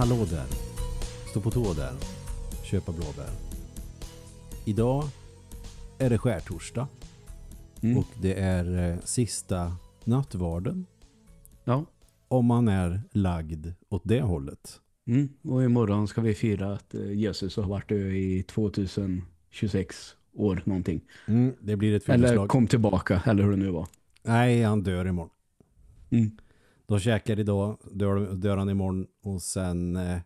Hallå där. Stå på tå där. Köpa blåbär. Idag är det skärtorsdag. Mm. Och det är eh, sista nattvarden. Ja. Om man är lagd åt det hållet. Mm. Och imorgon ska vi fira att eh, Jesus har varit död i 2026 år någonting. Mm, det blir ett Eller fylleslag. kom tillbaka, eller hur det nu var. Nej, han dör imorgon. Mm. De käkar idag, dör, dör han imorgon och sen eh,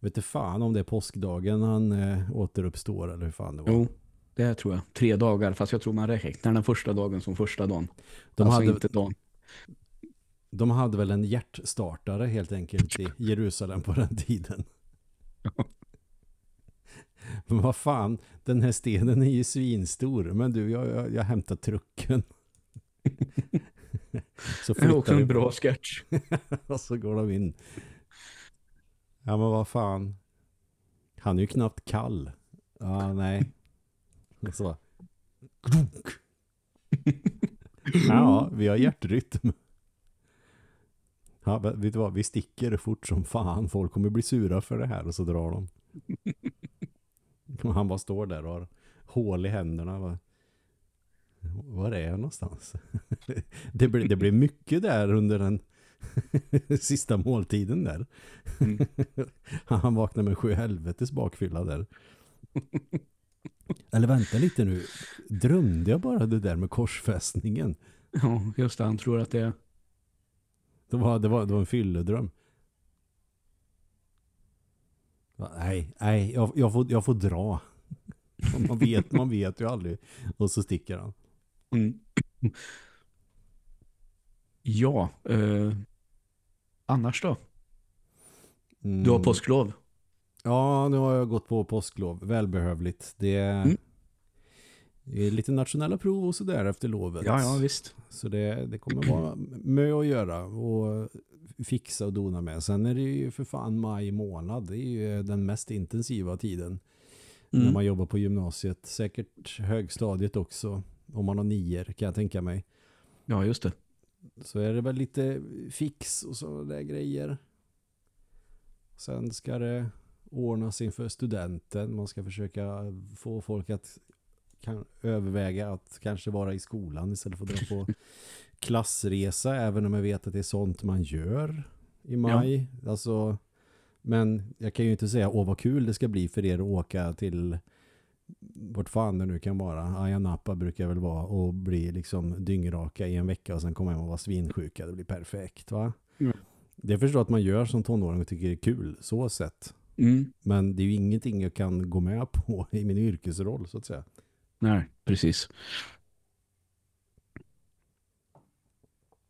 vet du fan om det är påskdagen han eh, återuppstår eller hur fan det var. Jo, det tror jag. Tre dagar, fast jag tror man räknar den första dagen som första dagen. De alltså hade- inte dagen. De hade väl en hjärtstartare helt enkelt i Jerusalem på den tiden. Men vad fan, den här stenen är ju svinstor. Men du, jag, jag, jag hämtar trucken. så Det är också en bra sketch. och så går de in. Ja men vad fan. Han är ju knappt kall. Ja nej. Och så. Ja, vi har hjärtrytm. Ja, vet du vad? Vi sticker fort som fan. Folk kommer bli sura för det här och så drar de. Han bara står där och har hål i händerna. Va? Var är jag någonstans? det, blir, det blir mycket där under den sista måltiden där. Mm. Han vaknar med sju helvetes bakfylla där. Eller vänta lite nu. Drömde jag bara det där med korsfästningen? Ja, just det. Han tror att det är... Det var, det var, det var en fylledröm. Nej, nej, jag, jag, får, jag får dra. Man vet, man vet ju aldrig. Och så sticker han. Mm. Ja, eh, annars då? Mm. Du har påsklov. Ja, nu har jag gått på påsklov. Välbehövligt. Det är, Mm. det är lite nationella prov och sådär efter lovet. Ja, ja, visst. Så det, det kommer vara mö att göra och fixa och dona med. Sen är det ju för fan maj månad. Det är ju den mest intensiva tiden när Mm. man jobbar på gymnasiet. Säkert högstadiet också. Om man har nior kan jag tänka mig. Ja, just det. Så är det väl lite fix och så där grejer. Sen ska det ordnas inför studenten. Man ska försöka få folk att kan överväga att kanske vara i skolan istället för att dra på klassresa. Även om jag vet att det är sånt man gör i maj. Alltså, men jag kan ju inte säga åh vad kul det ska bli för er att åka till vart fan det nu kan vara. Ayia Napa brukar väl vara och bli liksom dyngraka i en vecka och sen komma hem och vara svinsjuka. Det blir perfekt va? Mm. Det förstår att man gör som tonåring och tycker det är kul så sett. Mm. Men det är ju ingenting jag kan gå med på i min yrkesroll så att säga. Nej, precis.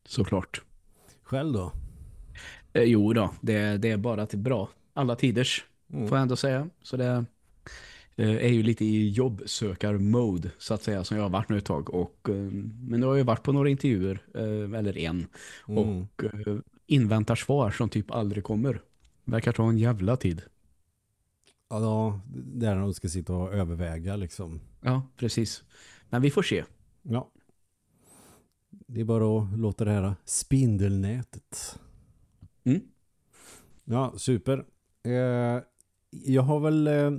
Såklart. Själv då? Eh, jo då, det, det är bara till bra. Alla tiders, Mm. får jag ändå säga. Så det är ju lite i jobbsökar-mode, så att säga, som jag har varit nu ett tag. Och, eh, men nu har jag varit på några intervjuer, eh, eller en, Mm. och eh, inväntar svar som typ aldrig kommer. Verkar ta en jävla tid. Ja, då, där de ska sitta och överväga liksom. Ja, precis. Men vi får se. Ja. Det är bara att låta det här spindelnätet. Mm. Ja, super. Eh, jag har väl eh,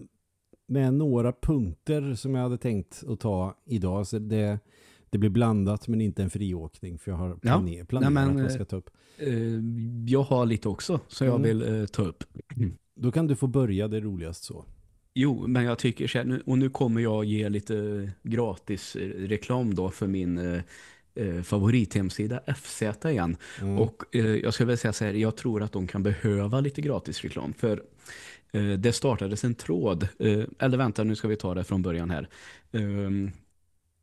med några punkter som jag hade tänkt att ta idag. Så det, det blir blandat men inte en friåkning. För jag har planer, planerat Nej, men, vad jag ska ta upp. Eh, jag har lite också, så jag Mm. vill eh, ta upp. Då kan du få börja det roligast så. Jo, men jag tycker så här, och nu kommer jag ge lite gratis eh, reklam då för min eh, eh, favorithemsida FZ igen. Mm. Och eh, jag ska väl säga så här, jag tror att de kan behöva lite gratis reklam för eh, det startades en tråd, eh, eller vänta nu ska vi ta det från början här. Eh,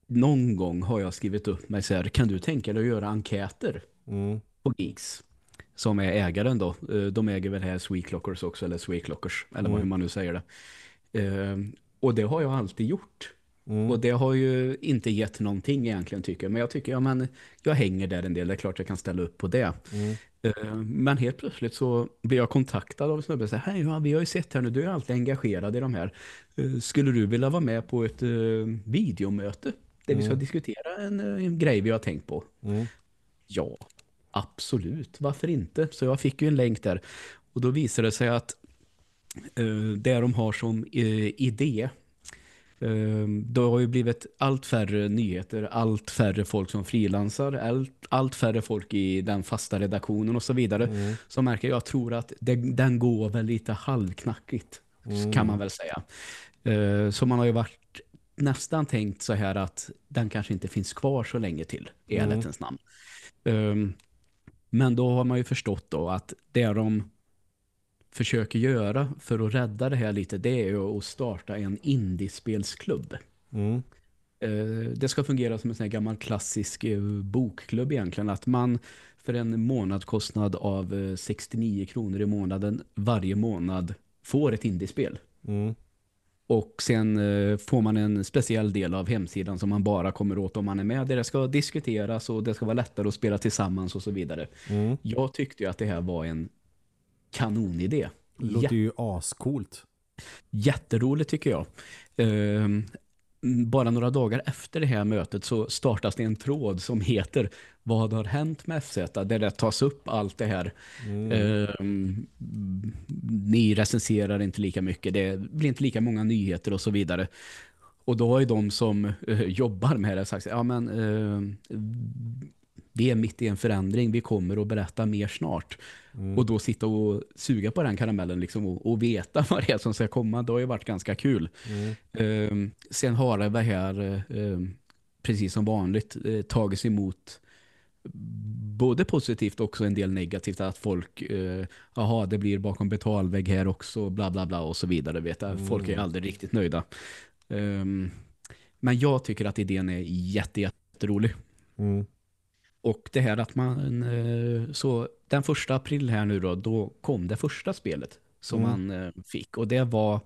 någon gång har jag skrivit upp mig så här, kan du tänka dig att göra enkäter Mm. på Geeks? Som är ägaren då. Eh, De äger väl här Sweetlockers också, eller Sweetlockers, eller Mm. vad man nu säger det. Eh, och det har jag alltid gjort. Mm. Och det har ju inte gett någonting egentligen tycker jag. Men jag tycker, ja men jag hänger där en del. Det är klart jag kan ställa upp på det. Mm. Eh, Men helt plötsligt så blir jag kontaktad av en snubbe och säger, hej ja, vi har ju sett här nu, du är alltid engagerad i de här. Eh, Skulle du vilja vara med på ett eh, videomöte? Där vi ska Mm. diskutera en, en grej vi har tänkt på. Mm. Ja, absolut. Varför inte? Så jag fick ju en länk där. Och då visade det sig att eh, det de har som eh, idé det har ju blivit allt färre nyheter, allt färre folk som frilansar, allt, allt färre folk i den fasta redaktionen och så vidare. Mm. Så märker jag, jag tror att det, den går väl lite halvknackigt Mm. kan man väl säga. Eh, så man har ju varit nästan tänkt så här att den kanske inte finns kvar så länge till i Mm. ärlighetens namn. Um, men då har man ju förstått då att det de försöker göra för att rädda det här lite det är ju att starta en indiespelsklubb. Mm. Eh, det ska fungera som en sån här gammal klassisk eh, bokklubb egentligen. Att man för en månadskostnad av eh, 69 kronor i månaden varje månad får ett indiespel. Mm. Och sen eh, får man en speciell del av hemsidan som man bara kommer åt om man är med. Det ska diskuteras och det ska vara lättare att spela tillsammans och så vidare. Mm. Jag tyckte ju att det här var en kanonidé. Det låter ju ascoolt. Jätteroligt tycker jag. Ehm, bara några dagar efter det här mötet så startas det en tråd som heter Vad har hänt med FZ? Där det tas upp allt det här. Mm. Ehm, ni recenserar inte lika mycket. Det blir inte lika många nyheter och så vidare. Och då har ju de som eh, jobbar med det sagt ja men eh, vi är mitt i en förändring. Vi kommer att berätta mer snart. Mm. Och då sitta och suga på den karamellen liksom, och, och veta vad det är som ska komma. Det har ju varit ganska kul. Mm. Ehm, sen har det här, ehm, precis som vanligt, eh, tagits emot både positivt och också en del negativt att folk, eh, jaha det blir bakom betalvägg här också, bla bla bla och så vidare. Vet jag. Folk är Mm. aldrig riktigt nöjda. Ehm, men jag tycker att idén är jätte, jätterolig. Mm. Och det här att man, eh, så den första april här nu då, då kom det första spelet som Mm. man eh, fick. Och det var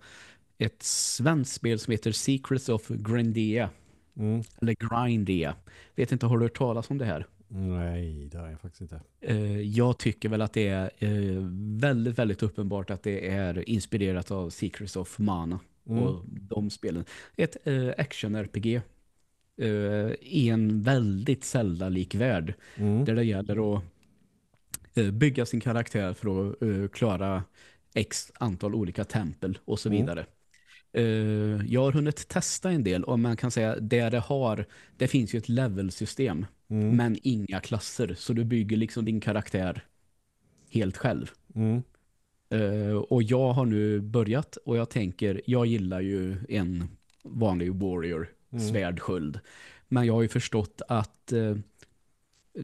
ett svenskt spel som heter Secrets of Grindia. Mm. Eller Grindia. Vet inte, har du hört talas om det här? Nej, det har jag faktiskt inte. Eh, jag tycker väl att det är väldigt, väldigt uppenbart att det är inspirerat av Secrets of Mana Mm. och de spelen. Ett action-RPG i en väldigt Zelda-lik värld Mm. där det gäller att eh, bygga sin karaktär för att eh, klara x antal olika tempel och så Mm. vidare. Eh, Jag har hunnit testa en del och man kan säga där det har, det finns ju ett levelsystem Mm. men inga klasser så du bygger liksom din karaktär helt själv. Mm. Eh, och jag har nu börjat och jag tänker, jag gillar ju en vanlig warrior, Mm. svärdsköld. Men jag har ju förstått att eh,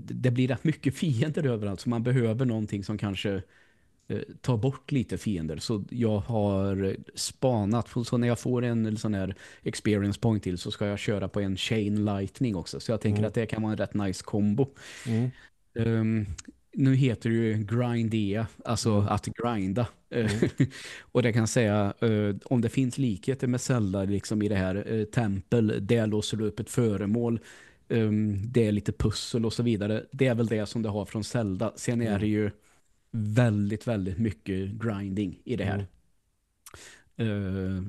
det blir rätt mycket fiender överallt så man behöver någonting som kanske eh, tar bort lite fiender. Så jag har spanat, så när jag får en sån här experience point till så ska jag köra på en chain lightning också. Så jag tänker Mm. att det kan vara en rätt nice kombo. Mm. Ehm, nu heter det ju grindia, alltså Mm. att grinda. Eh, och det kan säga, eh, om det finns likheter med Zelda liksom i det här eh, tempel, där låser du upp ett föremål, ehm, det är lite pussel och så vidare. Det är väl det som det har från Zelda. Sen är Mm. det ju väldigt, väldigt mycket grinding i det här. Eh,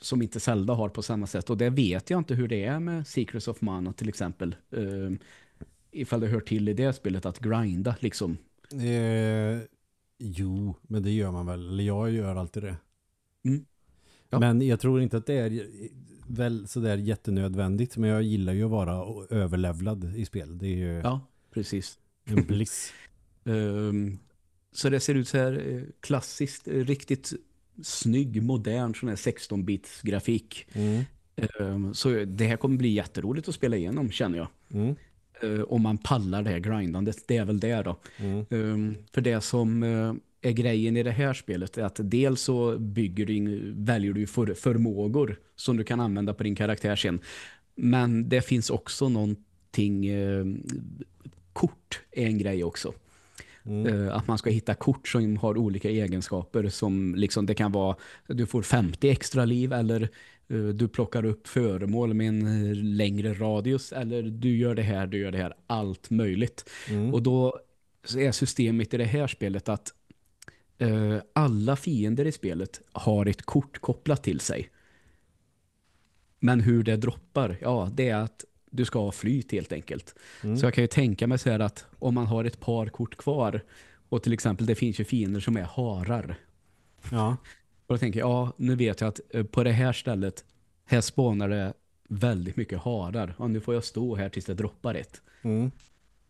som inte Zelda har på samma sätt. Och det vet jag inte hur det är med Secrets of Mana till exempel. Ifall det hör till i det spelet att grinda liksom. Eh, jo, men det gör man väl. Eller jag gör alltid det. Mm. Ja. Men jag tror inte att det är väl sådär jättenödvändigt. Men jag gillar ju att vara överlevlad i spel. Det är ju Ja, precis. en bliss. Ehm, så det ser ut så här eh, klassiskt, eh, riktigt snygg, modern sån här 16-bits grafik. Mm. Ehm, så det här kommer bli jätteroligt att spela igenom känner jag. Mm. Eh, om man pallar det här grindandet, det är väl det då. Mm. Ehm, för det som eh, är grejen i det här spelet är att dels så bygger du in, väljer du för, förmågor som du kan använda på din karaktär sen. Men det finns också någonting, eh, kort är en grej också. Mm. Att man ska hitta kort som har olika egenskaper som liksom det kan vara du får 50 extra liv eller du plockar upp föremål med en eh, längre radius eller du gör det här, du gör det här, allt möjligt. Mm. Och då är systemet i det här spelet att eh, alla fiender i spelet har ett kort kopplat till sig. Men hur det droppar, ja det är att du ska ha flyt helt enkelt. Mm. Så jag kan ju tänka mig så här att om man har ett par kort kvar och till exempel det finns ju fiender som är harar. Ja. Och då tänker jag, ja, nu vet jag att eh, på det här stället, här spånar det väldigt mycket harar. Och nu får jag stå här tills det droppar ett. Mm.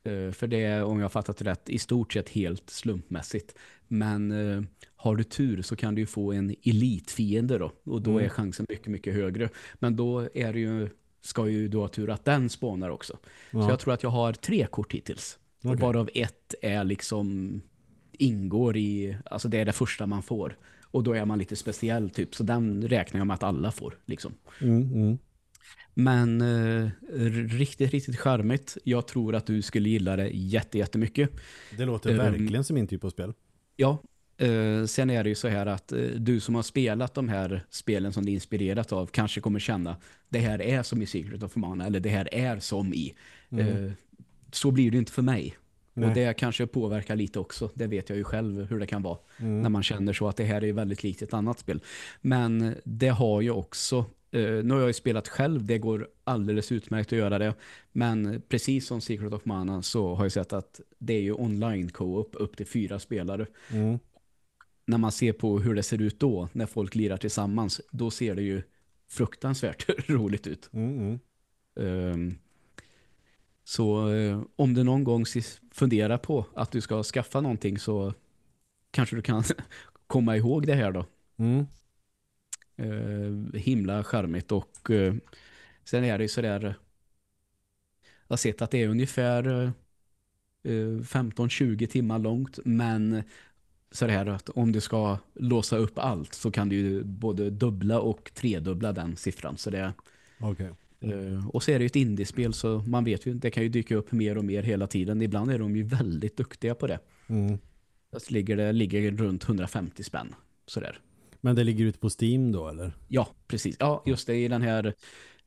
Eh, För det är, om jag fattat rätt, i stort sett helt slumpmässigt. Men eh, har du tur så kan du ju få en elitfiende då. Och då Mm. är chansen mycket, mycket högre. Men då är det ju, ska ju du ha tur att den spånar också. Ja. Så jag tror att jag har tre kort hittills. Och Okej. varav ett är liksom ingår i, alltså det är det första man får. Och då är man lite speciell typ. Så den räknar jag med att alla får liksom. Mm, mm. Men eh, riktigt, riktigt charmigt. Jag tror att du skulle gilla det jätte, jättemycket. Det låter Ehm. verkligen som min typ av spel. Ja, eh, sen är det ju så här att eh, du som har spelat de här spelen som det är inspirerat av kanske kommer känna det här är som i Secret of Mana eller det här är som i. Mm. Eh, så blir det inte för mig. Nej. Och det kanske påverkar lite också. Det vet jag ju själv hur det kan vara. Mm. När man känner så att det här är väldigt likt ett annat spel. Men det har ju också, eh, nu har jag ju spelat själv, det går alldeles utmärkt att göra det. Men precis som Secret of Mana så har jag sett att det är ju online co-op upp till fyra spelare. Mm. När man ser på hur det ser ut då, när folk lirar tillsammans, då ser det ju fruktansvärt roligt ut. Mm, mm. Så eh, om du någon gång funderar på att du ska skaffa någonting så kanske du kan komma ihåg det här då. Mm. Eh, himla charmigt och eh, sen är det ju sådär jag har sett att det är ungefär eh, eh, 15-20 timmar långt men så det här att om du ska låsa upp allt så kan du ju både dubbla och tredubbla den siffran så det Okej. Eh, och så är det ju ett indiespel så man vet ju, det kan ju dyka upp mer och mer hela tiden. Ibland är de ju väldigt duktiga på det. Mm. Fast ligger det ligger runt 150 spänn. Sådär. Men det ligger ute på Steam då eller? Ja, precis. Ja, just det. I den här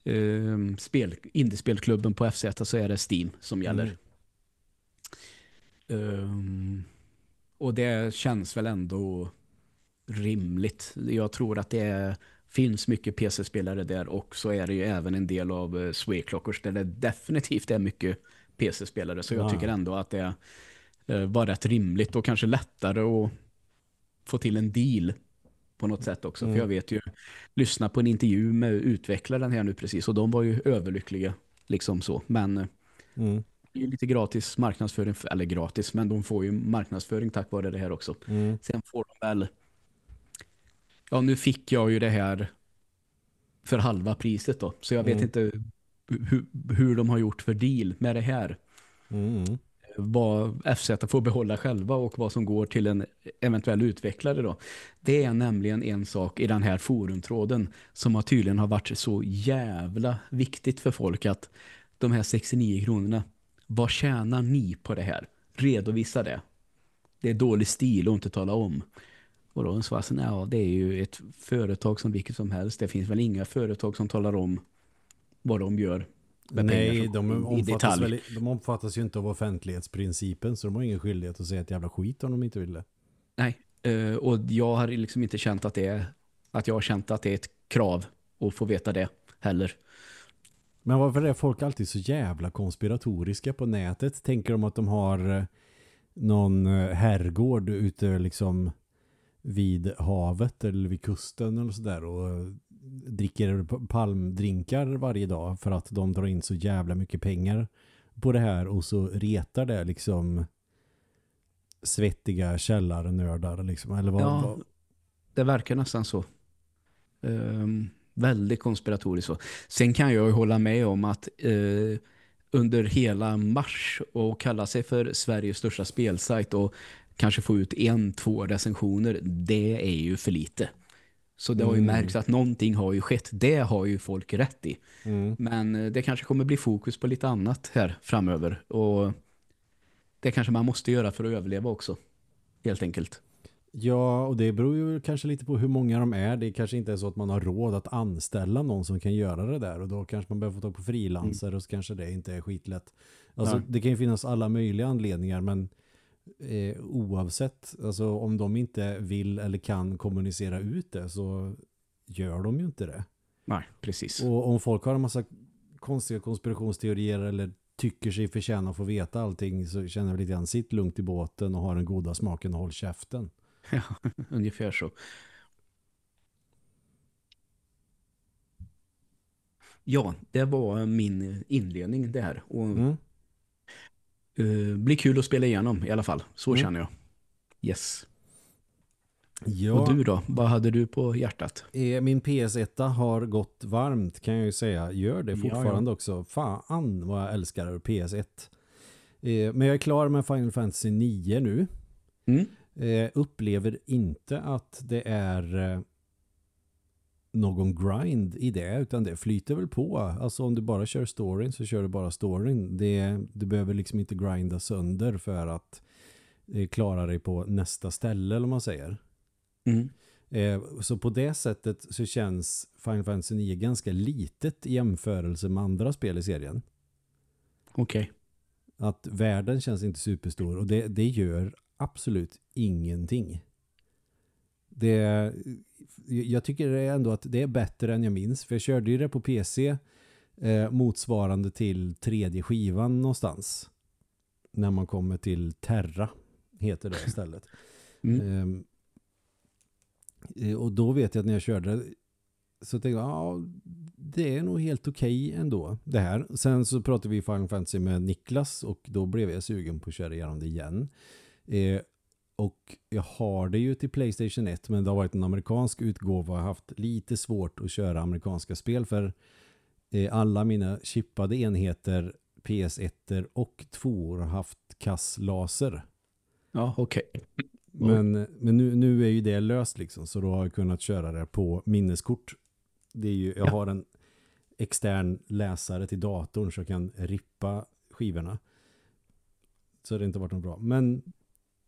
eh, spel, indiespelklubben på FZ så är det Steam som gäller. Ehm, och det känns väl ändå rimligt. Jag tror att det är, finns mycket PC-spelare där och så är det ju även en del av uh, Swayclockers där det definitivt är mycket PC-spelare. Så jag Ja. tycker ändå att det uh, var rätt rimligt och kanske lättare att få till en deal på något sätt också. Mm. För jag vet ju, lyssna på en intervju med utvecklaren här nu precis och de var ju överlyckliga. Liksom så. Men eh, Mm. det är lite gratis marknadsföring, eller gratis, men de får ju marknadsföring tack vare det här också. Mm. Sen får de väl, ja nu fick jag ju det här för halva priset då, så jag vet Mm. inte hur, hur de har gjort för deal med det här. Mm. Vad FZ får behålla själva och vad som går till en eventuell utvecklare då. Det är nämligen en sak i den här forumtråden som har tydligen har varit så jävla viktigt för folk att de här 69 kronorna, vad tjänar ni på det här? Redovisa det. Det är dålig stil att inte tala om. Och då svarar så ja, det är ju ett företag som vilket som helst. Det finns väl inga företag som talar om vad de gör. Nej, de omfattas, väl, de omfattas ju inte av offentlighetsprincipen så de har ingen skyldighet att säga ett jävla skit om de inte vill det. Nej, eh, och jag har liksom inte känt att det är att jag har känt att det är ett krav att få veta det heller. Men varför är folk alltid så jävla konspiratoriska på nätet? Tänker de att de har eh, någon eh, herrgård ute liksom vid havet eller vid kusten eller sådär och eh, dricker palmdrinkar varje dag för att de drar in så jävla mycket pengar på det här och så retar det liksom svettiga källarnördar liksom eller vad, Ja, vad det verkar nästan så. Ehm, väldigt konspiratoriskt så. Sen kan jag ju hålla med om att eh, under hela mars och kalla sig för Sveriges största spelsajt och kanske få ut en, två recensioner, det är ju för lite. Så det har ju Mm. märkts att någonting har ju skett. Det har ju folk rätt i. mm. Men eh, det kanske kommer bli fokus på lite annat här framöver. Och det kanske man måste göra för att överleva också. Helt enkelt. Ja, och det beror ju kanske lite på hur många de är. Det kanske inte är så att man har råd att anställa någon som kan göra det där och då kanske man behöver få tag på frilansare och så kanske det inte är skitlätt. Alltså Nej. det kan ju finnas alla möjliga anledningar men eh, oavsett, alltså om de inte vill eller kan kommunicera ut det så gör de ju inte det. Nej, precis. Och om folk har en massa konstiga konspirationsteorier eller tycker sig förtjäna att få veta allting så känner jag lite grann sitt lugnt i båten och har den goda smaken och håll käften. Ja, ungefär så. Ja, det var min inledning där. Och mm eh, blir kul att spela igenom i alla fall. Så Mm. känner jag. Yes. Ja, Och du då? Vad hade du på hjärtat? eh, min PS1 har gått varmt kan jag ju säga. Gör det Ja, fortfarande också. Fan vad jag älskar PS1. Eh, men jag är klar med Final Fantasy 9 nu. Mm? Upplever inte att det är någon grind i det utan det flyter väl på. Alltså om du bara kör storyn så kör du bara storyn. Det, du behöver liksom inte grinda sönder för att eh, klara dig på nästa ställe vad man säger. Mm. Eh, så på det sättet så känns Final Fantasy 9 ganska litet i jämförelse med andra spel i serien. Okej. Att världen känns inte superstor och det, det gör absolut ingenting. Det, jag tycker ändå att det är bättre än jag minns. För jag körde ju det på PC eh, motsvarande till tredje skivan någonstans. När man kommer till Terra heter det istället. Mm. Ehm, eh, och då vet jag att när jag körde så tänkte jag, ja, det är nog helt okej ändå det här. Sen så pratade vi Final Fantasy med Niklas och då blev jag sugen på att köra igenom det igen. Eh, och jag har det ju till Playstation 1 men det har varit en amerikansk utgåva och jag har haft lite svårt att köra amerikanska spel för eh, alla mina chippade enheter PS1 och 2 har haft kass laser. Ja, okej. Men, men nu, nu är ju det löst liksom så då har jag kunnat köra det på minneskort. Det är ju, jag Ja. har en extern läsare till datorn så jag kan rippa skivorna. Så det har inte varit något bra. Men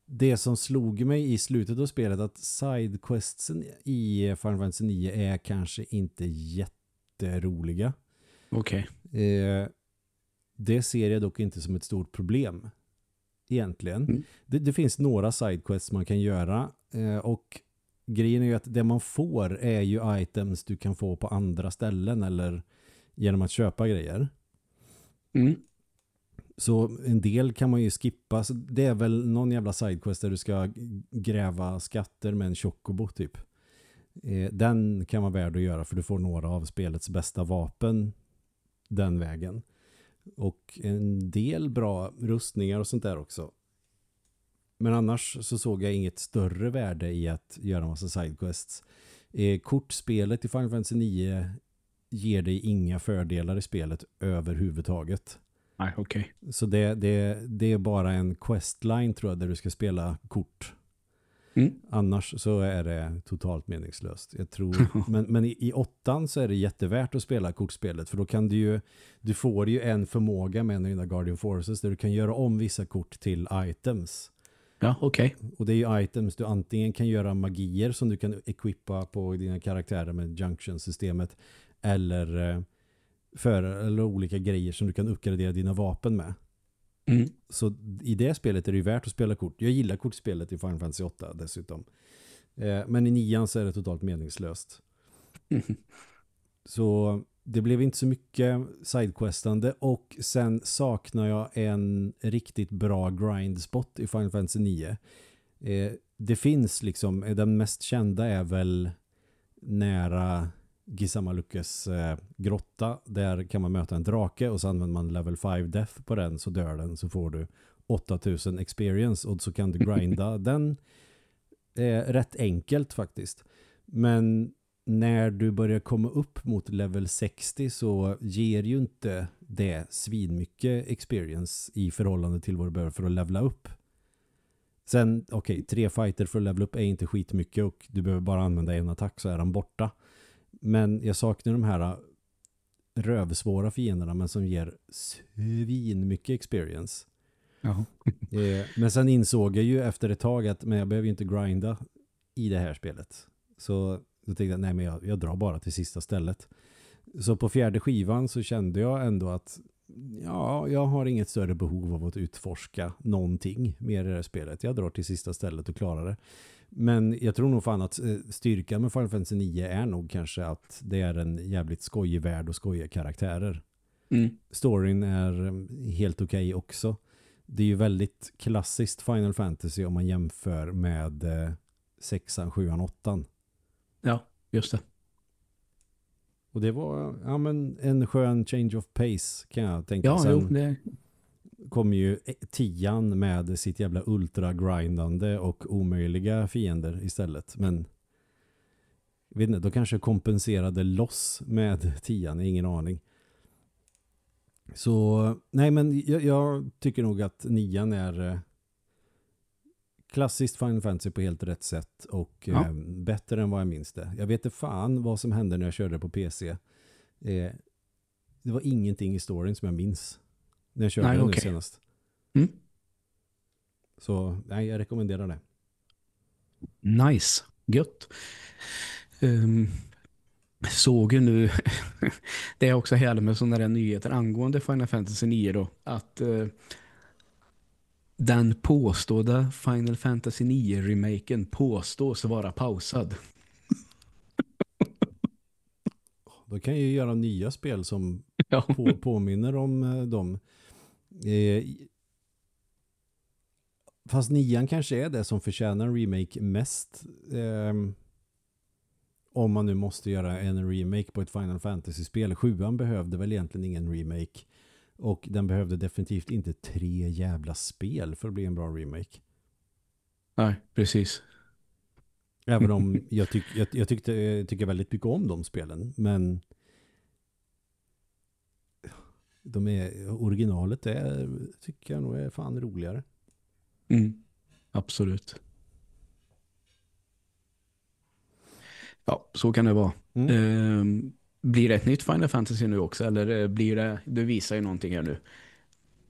det som slog mig i slutet av spelet att sidequestsen i Final Fantasy 9 är kanske inte jätteroliga. Okej. Eh, det ser jag dock inte som ett stort problem. Egentligen. Mm. Det, det finns några sidequests man kan göra. Eh, och grejen är ju att det man får är ju items du kan få på andra ställen eller genom att köpa grejer. Mm. Så en del kan man ju skippa. Så det är väl någon jävla sidequest där du ska gräva skatter med en chocobo typ. Eh, den kan vara värd att göra för du får några av spelets bästa vapen den vägen. Och en del bra rustningar och sånt där också. Men annars så såg jag inget större värde i att göra en massa sidequests. Eh, kortspelet i Final Fantasy 9 ger dig inga fördelar i spelet överhuvudtaget. Nej, okej. Så det, det, det är bara en questline tror jag där du ska spela kort. Mm. Annars så är det totalt meningslöst. Jag tror, men, men i, i åttan så är det jättevärt att spela kortspelet för då kan du ju, du får ju en förmåga med en av dina Guardian Forces där du kan göra om vissa kort till items. Ja, okej. Och det är ju items du antingen kan göra magier som du kan equippa på dina karaktärer med junction-systemet eller för eller olika grejer som du kan uppgradera dina vapen med. Mm. Så i det spelet är det ju värt att spela kort. Jag gillar kortspelet i Final Fantasy 8 dessutom. Eh, men i nian så är det totalt meningslöst. Så det blev inte så mycket sidequestande och sen saknar jag en riktigt bra grind spot i Final Fantasy 9. Eh, det finns liksom, eh, den mest kända är väl nära Gisamalukes eh, grotta. Där kan man möta en drake och så använder man level 5 death på den så dör den så får du 8000 experience och så kan du grinda den eh, rätt enkelt faktiskt. Men när du börjar komma upp mot level 60 så ger ju inte det svinmycket experience i förhållande till vad du behöver för att levla upp. Sen, okej, okay, tre fighter för att levla upp är inte skitmycket och du behöver bara använda en attack så är han borta. Men jag saknar de här rövsvåra fienderna men som ger svin mycket experience. Jaha. Eh, men sen insåg jag ju efter ett tag att men jag behöver ju inte grinda i det här spelet. Så då tänkte jag, nej men jag, jag drar bara till sista stället. Så på fjärde skivan så kände jag ändå att ja, jag har inget större behov av att utforska någonting mer i det här spelet. Jag drar till sista stället och klarar det. Men jag tror nog fan att eh, styrkan med Final Fantasy 9 är nog kanske att det är en jävligt skojig värld och skojiga karaktärer. Mm. Storyn är eh, helt okej okay också. Det är ju väldigt klassiskt Final Fantasy om man jämför med eh, sexan, sjuan, åttan. Ja, just det. Och det var ja, men en skön change of pace kan jag tänka. Ja, Sen jo, det, kom ju tian med sitt jävla ultra-grindande och omöjliga fiender istället. Men vet inte, då kanske kompenserade loss med tian, ingen aning. Så, nej men jag, jag tycker nog att nian är eh, klassiskt Final Fantasy på helt rätt sätt och Ja. eh, bättre än vad jag minns det. Jag vet inte fan vad som hände när jag körde på PC. Eh, det var ingenting i storyn som jag minns när jag körde Nej, den nu okej. senast. Mm. Så nej, jag rekommenderar det. Nice, gött. Um, såg ju nu, det är också härligt med sådana där nyheter angående Final Fantasy 9 då, att eh, den påstådda Final Fantasy 9-remaken påstås vara pausad. Då kan jag ju göra nya spel som Ja. på, påminner om eh, dem. Eh, fast nian kanske är det som förtjänar en remake mest. ehm, om man nu måste göra en remake på ett Final Fantasy-spel. Sjuan behövde väl egentligen ingen remake. Och den behövde definitivt inte tre jävla spel för att bli en bra remake. Nej, precis. Även om jag, tyck, jag, jag tyckte, jag tycker väldigt mycket om de spelen. Men de är, originalet är, tycker jag nog är fan roligare. Mm. Absolut. Ja, så kan det vara. Mm. Ehm, blir det ett nytt Final Fantasy nu också? Eller eh, blir det, du visar ju någonting här nu.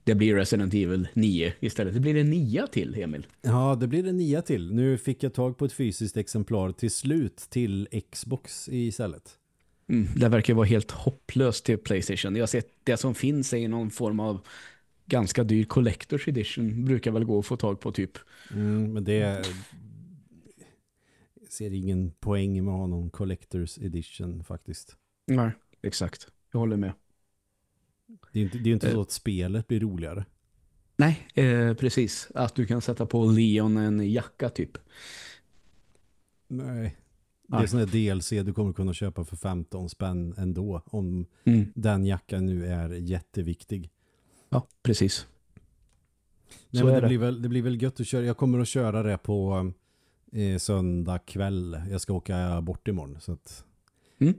Det blir Resident Evil 9 istället. Det blir en 9 till, Emil. Ja, det blir en nia till. Nu fick jag tag på ett fysiskt exemplar till slut till Xbox istället. Mm, det verkar vara helt hopplöst till Playstation. Jag har sett det som finns är någon form av ganska dyr Collector's Edition. Brukar väl gå att få tag på typ. Mm, men det är, jag ser ingen poäng med att ha någon Collector's Edition faktiskt. Nej, exakt. Jag håller med. Det är inte, det är inte Eh. så att spelet blir roligare. Nej, eh, precis. Att du kan sätta på Leon en jacka typ. Nej. Det är sån här DLC du kommer kunna köpa för 15 spänn ändå. Om Mm. den jackan nu är jätteviktig. Ja, precis. Nej, det, det. Blir väl, det blir väl gött att köra. Jag kommer att köra det på eh, söndag kväll. Jag ska åka bort imorgon. Så att Mm.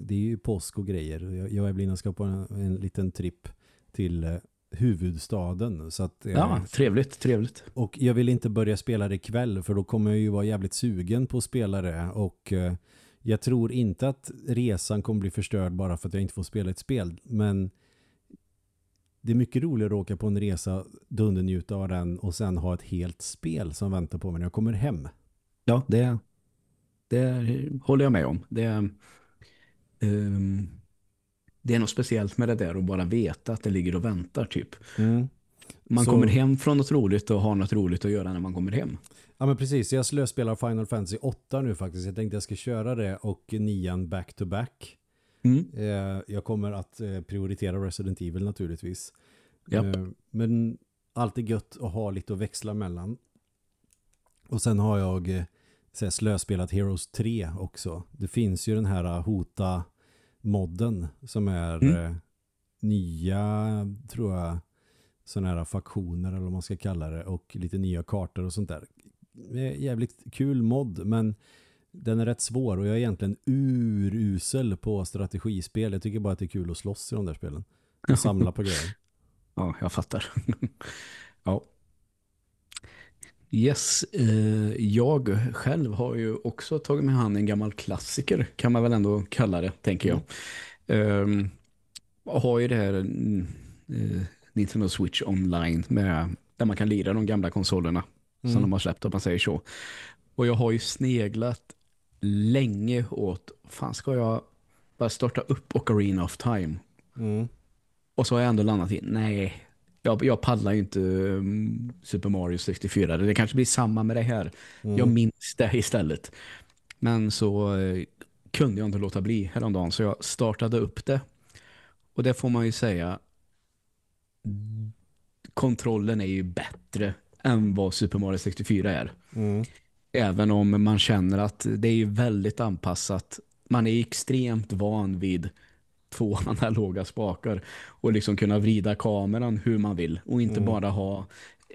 det är ju påsk och grejer. Jag, jag och Evelina ska på en, en liten tripp till eh, huvudstaden. Så att, eh, Ja, trevligt, trevligt. Och jag vill inte börja spela det ikväll för då kommer jag ju vara jävligt sugen på att spela det. Och eh, jag tror inte att resan kommer bli förstörd bara för att jag inte får spela ett spel. Men det är mycket roligare att åka på en resa, dundernjuta av den och sen ha ett helt spel som väntar på mig när jag kommer hem. Ja, det, det håller jag med om. Det, ehm, det är något speciellt med det där att bara veta att det ligger och väntar typ. Man Så- kommer hem från något roligt och har något roligt att göra när man kommer hem. Ja men precis, jag slöspelar Final Fantasy 8 nu faktiskt. Jag tänkte jag ska köra det och nian back to back. Mm. Eh, jag kommer att eh, prioritera Resident Evil naturligtvis. Japp. Eh, men allt är gött att ha lite att växla mellan. Och sen har jag så här, slöspelat Heroes 3 också. Det finns ju den här hota modden som är Mm. eh, nya, tror jag, sådana här faktioner eller vad man ska kalla det och lite nya kartor och sånt där. Jävligt kul mod men den är rätt svår och jag är egentligen urusel på strategispel. Jag tycker bara att det är kul att slåss i de där spelen. Och samla på grejer. Ja, jag fattar. ja. Yes, eh, jag själv har ju också tagit med hand en gammal klassiker kan man väl ändå kalla det, tänker jag. Um, har ju det här mm, eh, Nintendo Switch online med, där man kan lira de gamla konsolerna som Mm. de har släppt om man säger så. Och jag har ju sneglat länge åt, fan ska jag bara starta upp Ocarina of Time Mm. och så har jag ändå landat i, nej, jag, jag pallar ju inte um, Super Mario 64. Det kanske blir samma med det här. Mm. Jag minns det istället. Men så eh, kunde jag inte låta bli häromdagen så jag startade upp det. Och det får man ju säga, kontrollen är ju bättre än vad Super Mario 64 är. Mm. Även om man känner att det är ju väldigt anpassat man är extremt van vid två analoga spakar och liksom kunna vrida kameran hur man vill och inte Mm. bara ha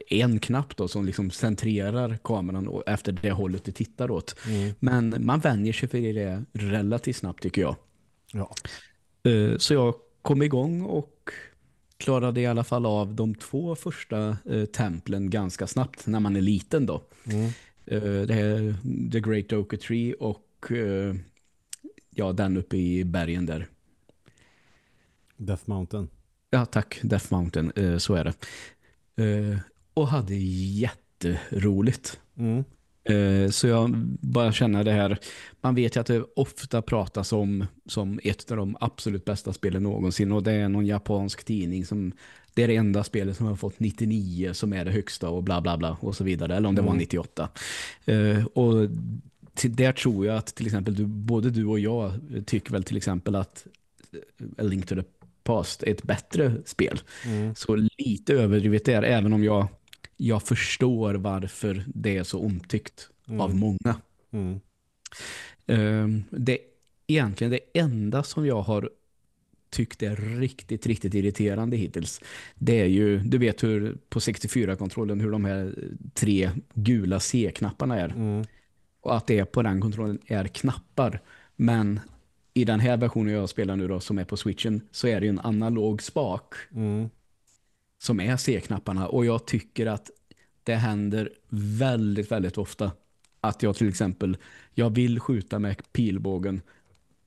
en knapp då som liksom centrerar kameran och- efter det hållet du tittar åt. Mm. Men man vänjer sig för det relativt snabbt tycker jag. Ja. Eh, Så jag kom igång och klarade i alla fall av de två första eh, templen ganska snabbt när man är liten då. Mm. Eh, Det är The Great Oak Tree och ja, den uppe i bergen där. Death Mountain. Ja, tack. Death Mountain, eh, så är det. Eh, Och hade jätteroligt. Mm. Eh, Så jag bara känner det här. Man vet ju att det ofta pratas om som ett av de absolut bästa spelen någonsin. Och det är någon japansk tidning som det är det enda spelet som har fått 99 som är det högsta och bla bla bla och så vidare. Eller om det var Mm. 98. Eh, Och till, där tror jag att till exempel du, både du och jag tycker väl till exempel att A Link to the Past är ett bättre spel. Mm. Så lite överdrivet där, även om jag, jag förstår varför det är så omtyckt Mm. av många. Mm. Ehm, det egentligen det enda som jag har tyckt är riktigt, riktigt irriterande hittills. Det är ju, du vet hur på 64-kontrollen hur de här tre gula C-knapparna är. Mm. Och att det på den kontrollen är knappar. Men i den här versionen jag spelar nu då, som är på switchen, så är det en analog spak Mm. som är C-knapparna. Och jag tycker att det händer väldigt, väldigt ofta att jag till exempel, jag vill skjuta med pilbågen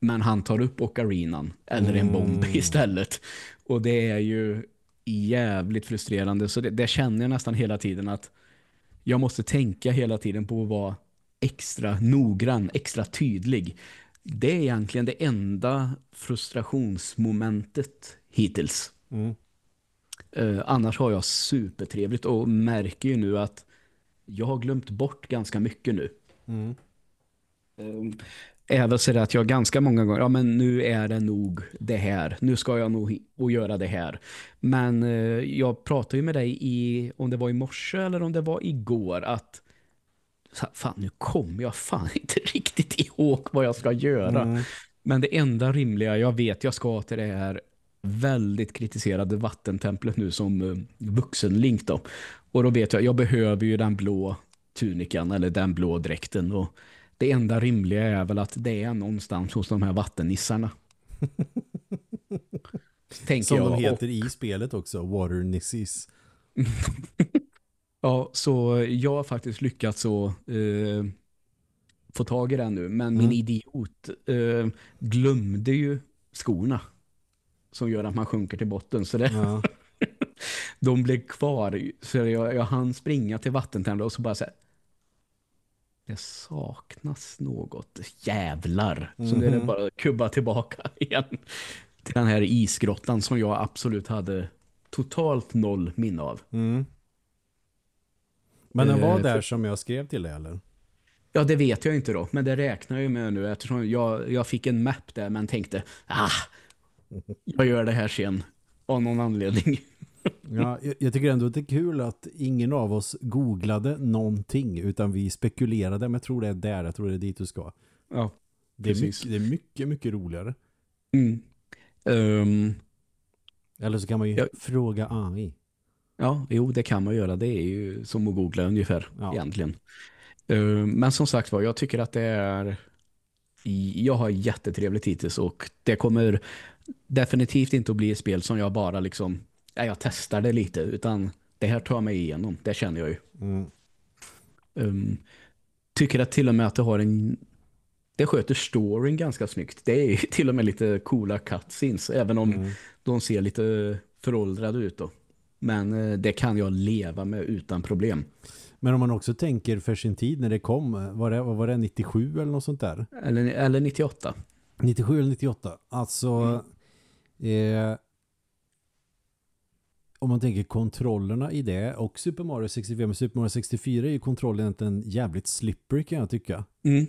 men han tar upp ocarinan eller en bomb Mm. istället. Och det är ju jävligt frustrerande. Så det, det känner jag nästan hela tiden att jag måste tänka hela tiden på att vara extra noggrann, extra tydlig. Det är egentligen det enda frustrationsmomentet hittills. Mm. Eh, annars har jag supertrevligt och märker ju nu att jag har glömt bort ganska mycket nu. Mm. Um, även så att jag ganska många gånger, ja men nu är det nog det här. Nu ska jag nog och göra det här. Men eh, jag pratade ju med dig i, om det var i morse eller om det var igår, att så- fan nu kommer jag fan inte riktigt ihåg vad jag ska göra. Mm. Men det enda rimliga jag vet jag ska till det här väldigt kritiserade vattentemplet nu som uh, vuxenlink då. Och då vet jag, jag behöver ju den blå tunikan eller den blå dräkten och det enda rimliga är väl att det är någonstans hos de här vattennissarna. Tänker Som jag. de Och- heter i spelet också, Water Nissis. Ja, så jag har faktiskt lyckats så eh, få tag i den nu. Men Mm. min idiot eh, glömde ju skorna. Som gör att man sjunker till botten. Så det, Ja. de blev kvar. Så jag, jag hann springa till vattentemplet och så bara så här. Det saknas något. Jävlar. Så nu är det Mhm. bara kubba tillbaka igen. Till den här isgrottan som jag absolut hade totalt noll minne av. Mm. Men den var Eh, där som jag skrev till dig eller? Ja, det vet jag inte då. Men det räknar jag ju med nu eftersom jag, jag fick en map där men tänkte, ah, jag gör det här sen. Av någon anledning. Ja, jag, jag tycker ändå att det är kul att ingen av oss googlade någonting utan vi spekulerade. Men jag tror det är där, jag tror det är dit du ska. Ja. Det är, Precis. mycket, det är mycket, mycket roligare. Mm. Ehm, Eller så kan man ju Ja. fråga AI. Ja, jo, det kan man göra. Det är ju som att googla ungefär Ja. egentligen. Ehm, men som sagt var, jag tycker att det är jag har jättetrevligt hittills och det kommer definitivt inte att bli ett spel som jag bara liksom, ja, jag testar det lite utan det här tar mig igenom, det känner jag ju. Mm. Um, tycker att till och med att det har en det sköter storyn ganska snyggt. Det är till och med lite coola cutscenes även om Mm. de ser lite föråldrade ut då. Men eh, det kan jag leva med utan problem. Men om man också tänker för sin tid när det kom, var det, var det 97 eller något sånt där? Eller, eller 98. 97 eller 98. Alltså eh, om man tänker kontrollerna i det och Super Mario 64 men Super Mario 64 är ju kontrollen egentligen jävligt slippery kan jag tycka. Mm.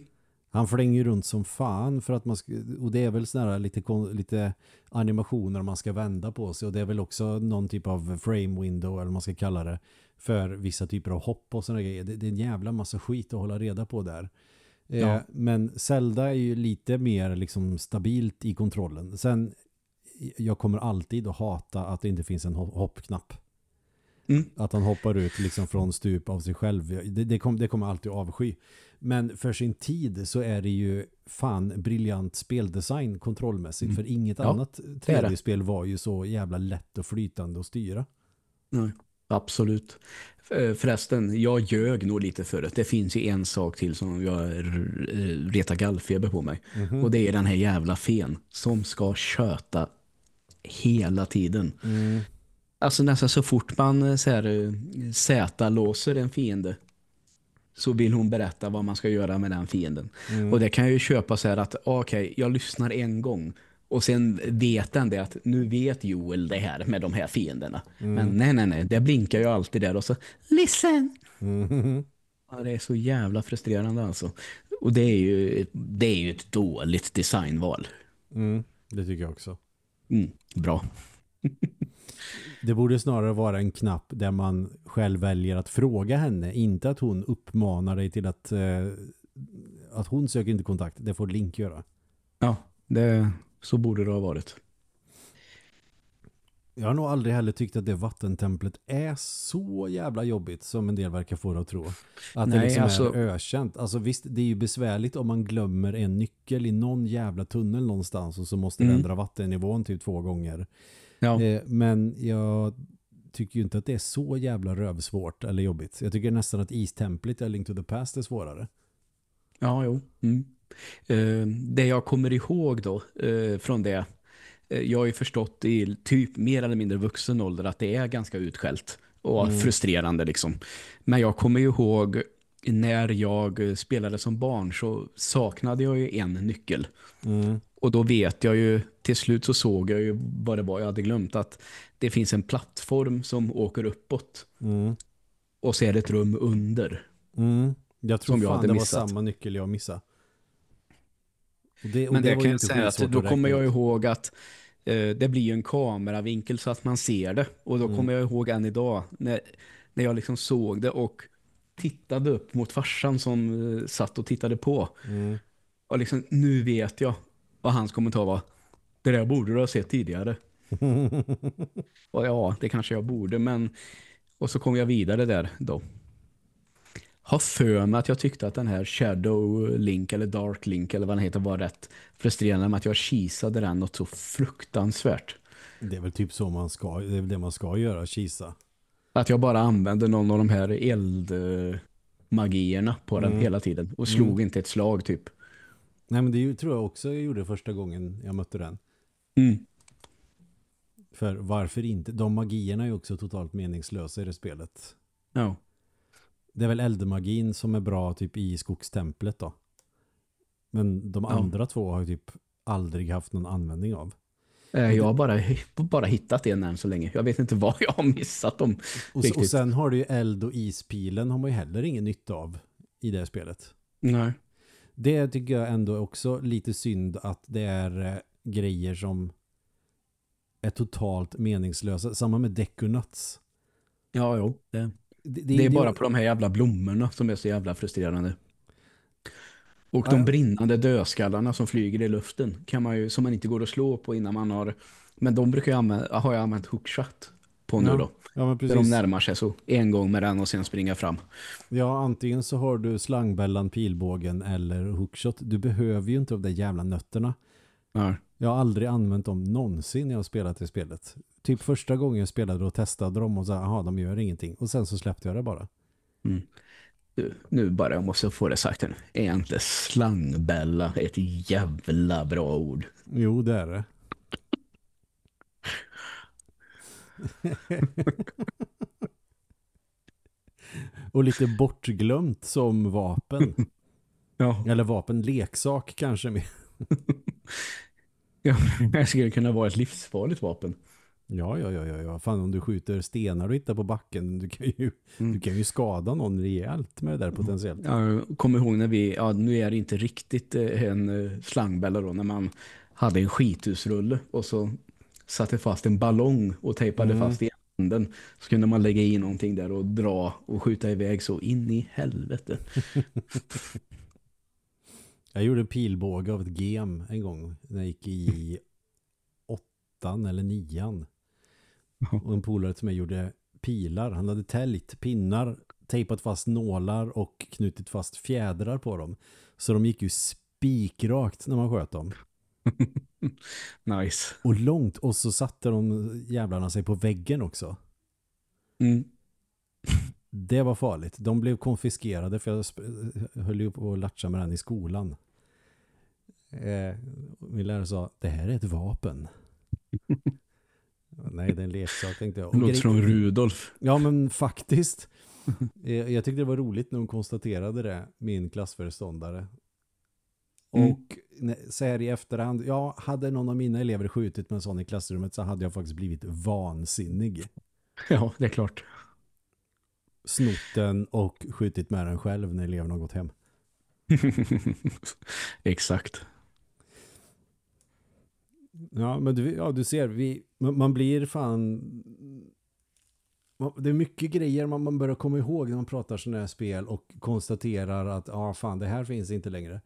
Han flänger runt som fan för att man ska, och det är väl här lite, lite animationer man ska vända på sig och det är väl också någon typ av frame window eller vad man ska kalla det för vissa typer av hopp och sådana grejer. Det, det är en jävla massa skit att hålla reda på där. Eh, Ja. Men Zelda är ju lite mer liksom stabilt i kontrollen. Sen, jag kommer alltid att hata att det inte finns en ho- hoppknapp. Mm. Att han hoppar ut liksom från stup av sig själv. Det, det, kom, det kommer alltid avsky. Men för sin tid så är det ju fan briljant speldesign kontrollmässigt. Mm. För inget Ja, annat det är det. 3D-spel var ju så jävla lätt och flytande att styra. Nej, absolut. Eh, Förresten, jag ljög nog lite förut. Det finns ju en sak till som jag eh, retar gallfeber på mig. Mhm. Och det är den här jävla fen som ska köta hela tiden. Mm. Alltså nästan så fort man eh, så här, Z-låser en fiende så vill hon berätta vad man ska göra med den fienden. Mm. Och det kan jag ju köpa så här att okej, jag lyssnar en gång och sen vet den det att nu vet Joel det här med de här fienderna. Mm. Men nej, nej, nej, det blinkar ju alltid där och så listen. Mhm. Ja, det är så jävla frustrerande alltså. Och det är ju, det är ju ett dåligt designval. Mm. Det tycker jag också. Mm, bra. Det borde snarare vara en knapp där man själv väljer att fråga henne. Inte att hon uppmanar dig till att, eh, att hon söker inte kontakt. Det får Link göra. Ja, det, så borde det ha varit. Jag har nog aldrig heller tyckt att det vattentemplet är så jävla jobbigt som en del verkar få det att tro. Att det Nej, liksom alltså- är ökänt. Alltså visst, det är ju besvärligt om man glömmer en nyckel i någon jävla tunnel någonstans och så måste Mm. det ändra vattennivån typ två gånger. Ja, Eh, men jag tycker ju inte att det är så jävla rövsvårt eller jobbigt. Jag tycker nästan att istemplet i Link to the Past är svårare. ja jo. Mm. Eh, det jag kommer ihåg då eh, från det jag har ju förstått i typ mer eller mindre vuxen ålder att det är ganska utskällt och Mm. frustrerande liksom. Men jag kommer ju ihåg när jag eh, spelade som barn så saknade jag ju en nyckel. Mm. Och då vet jag ju, till slut så såg jag ju vad det var jag hade glömt att det finns en plattform som åker uppåt Mm. och så är det ett rum under. Mm. Jag tror Som jag fan hade det missat. var samma nyckel jag missade. Och det, och Men det, var kan jag säga att då kommer jag ihåg att eh, det blir ju en kameravinkel så att man ser det. Och då Mm. kommer jag ihåg än idag när, när jag liksom såg det och tittade upp mot farsan som eh, satt och tittade på. Mm. Och liksom, nu vet jag vad hans kommentar var. Det där borde du ha sett tidigare. Och ja, det kanske jag borde, men och så kom jag vidare där då. Har för mig att jag tyckte att den här Shadow Link eller Dark Link eller vad den heter var rätt frustrerande med att jag kisade den något så fruktansvärt. Det är väl typ så man ska, det är väl det man ska göra, kisa. Att jag bara använde någon av de här eldmagierna på den Mm. hela tiden och slog inte ett slag typ. Nej men det tror jag också jag gjorde första gången jag mötte den. Mm. För varför inte? De magierna är ju också totalt meningslösa i det spelet. Ja. Det är väl eldmagin som är bra typ i skogstemplet då. Men de andra två har ju typ aldrig haft någon användning av. Eh, Jag har bara, bara hittat en än så länge. Jag vet inte vad jag har missat dem. Och, och sen har du ju eld och ispilen har man ju heller ingen nytta av i det spelet. Nej. Det tycker jag ändå också lite synd att det är eh, grejer som är totalt meningslösa. Samma med Deconuts. Ja, jo. Det, Det, det är bara på de här jävla blommorna som är så jävla frustrerande. Och de brinnande dödskallarna som flyger i luften kan man ju, som man inte går att slå på innan man har men de brukar jag använda, har jag använt hookshot på nu Ja, då. Ja, men Där de precis. närmar sig så en gång med den och sen springa fram. Ja, antingen så har du slangbällan, pilbågen eller hookshot. Du behöver ju inte de där jävla nötterna. Ja. Jag har aldrig använt dem någonsin när jag har spelat i spelet. Typ första gången jag spelade och testade dem och så aha, de gör ingenting. Och sen så släppte jag det bara. Du, nu bara, jag måste få det sagt nu. Är inte slangbälla ett jävla bra ord? Jo, det är det. och lite bortglömt som vapen. Ja. Eller vapen, leksak kanske mer. ja. Det skulle kunna vara ett livsfarligt vapen. Ja, ja, ja, ja, ja. Fan om du skjuter stenar och hittar på backen, du kan ju, Mm. du kan ju skada någon rejält med det där potentiellt. Jag kommer ihåg när vi, ja nu är det inte riktigt eh, en eh, slangbälla då, när man hade en skithusrulle och så satte fast en ballong och tejpade Mm. fast i änden. Så kunde man lägga i någonting där och dra och skjuta iväg så in i helvete. Jag gjorde en pilbåge av ett gem en gång när jag gick i åttan eller nian. Och en polare till mig gjorde pilar. Han hade täljt pinnar, tejpat fast nålar och knutit fast fjädrar på dem. Så de gick ju spikrakt när man sköt dem. Nice. Och långt. Och så satte de jävlarna sig på väggen också. Mm. Det var farligt. De blev konfiskerade för jag höll ju på att latcha med den i skolan. Eh, min lärare sa, det här är ett vapen. Nej, det är en leksak tänkte jag. Låter som Rudolf. Ja, men faktiskt. Eh, Jag tyckte det var roligt när hon konstaterade det, min klassföreståndare. Mm. Och så här i efterhand, ja, hade någon av mina elever skjutit med en sån i klassrummet så hade jag faktiskt blivit vansinnig. Ja, det är klart. Snott den och skjutit med den själv när eleverna har gått hem. Exakt. Ja, men du, ja, du ser, vi, man, man blir fan... man- Det är mycket grejer man, man börjar komma ihåg när man pratar sådana här spel och konstaterar att ja, fan, det här finns inte längre.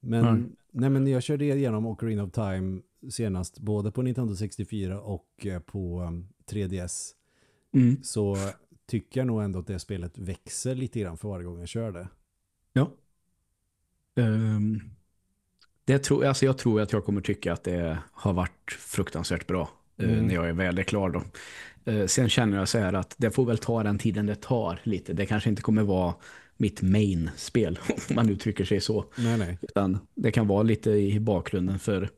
Men, Nej. nej, men jag körde igenom Ocarina of Time senast, både på Nintendo 64 och eh, på um, 3DS. Mm. Så tycker jag nog ändå att det spelet växer lite grann för varje gång jag kör det. Ja. Ehm, det tror, alltså jag tror att jag kommer tycka att det har varit fruktansvärt bra Mm. när jag är väl klar då. Eh, sen känner jag så här att det får väl ta den tiden det tar lite. Det kanske inte kommer vara mitt main-spel, om man uttrycker sig så. Nej, nej. Utan det kan vara lite i bakgrunden för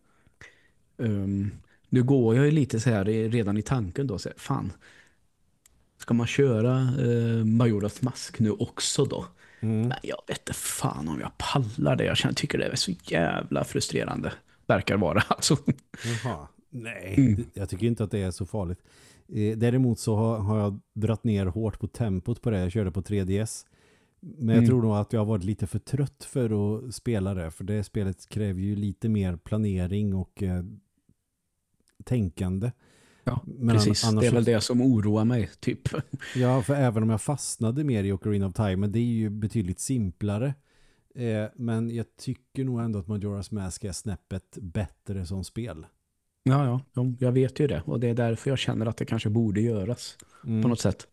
ehm, nu går jag ju lite så här redan i tanken då. Så här, fan, ska man köra uh, Majoras mask nu också då? Mm. Men jag vet inte fan om jag pallar det. Jag känner, tycker det är så jävla frustrerande. Verkar vara alltså. Jaha. Nej, Mm. jag tycker inte att det är så farligt. Eh, däremot så har, har jag dratt ner hårt på tempot på det. Jag körde på 3DS. Men jag Mm. tror nog att jag har varit lite för trött för att spela det. För det spelet kräver ju lite mer planering och eh, tänkande. Ja, Men precis. an- annars det är väl det som oroar mig, typ. Ja, för även om jag fastnade mer i Ocarina of Time, men det är ju betydligt simplare. Eh, men jag tycker nog ändå att Majora's Mask är snäppet bättre som spel. Ja, ja, ja, jag vet ju det. Och det är därför jag känner att det kanske borde göras Mm. på något sätt.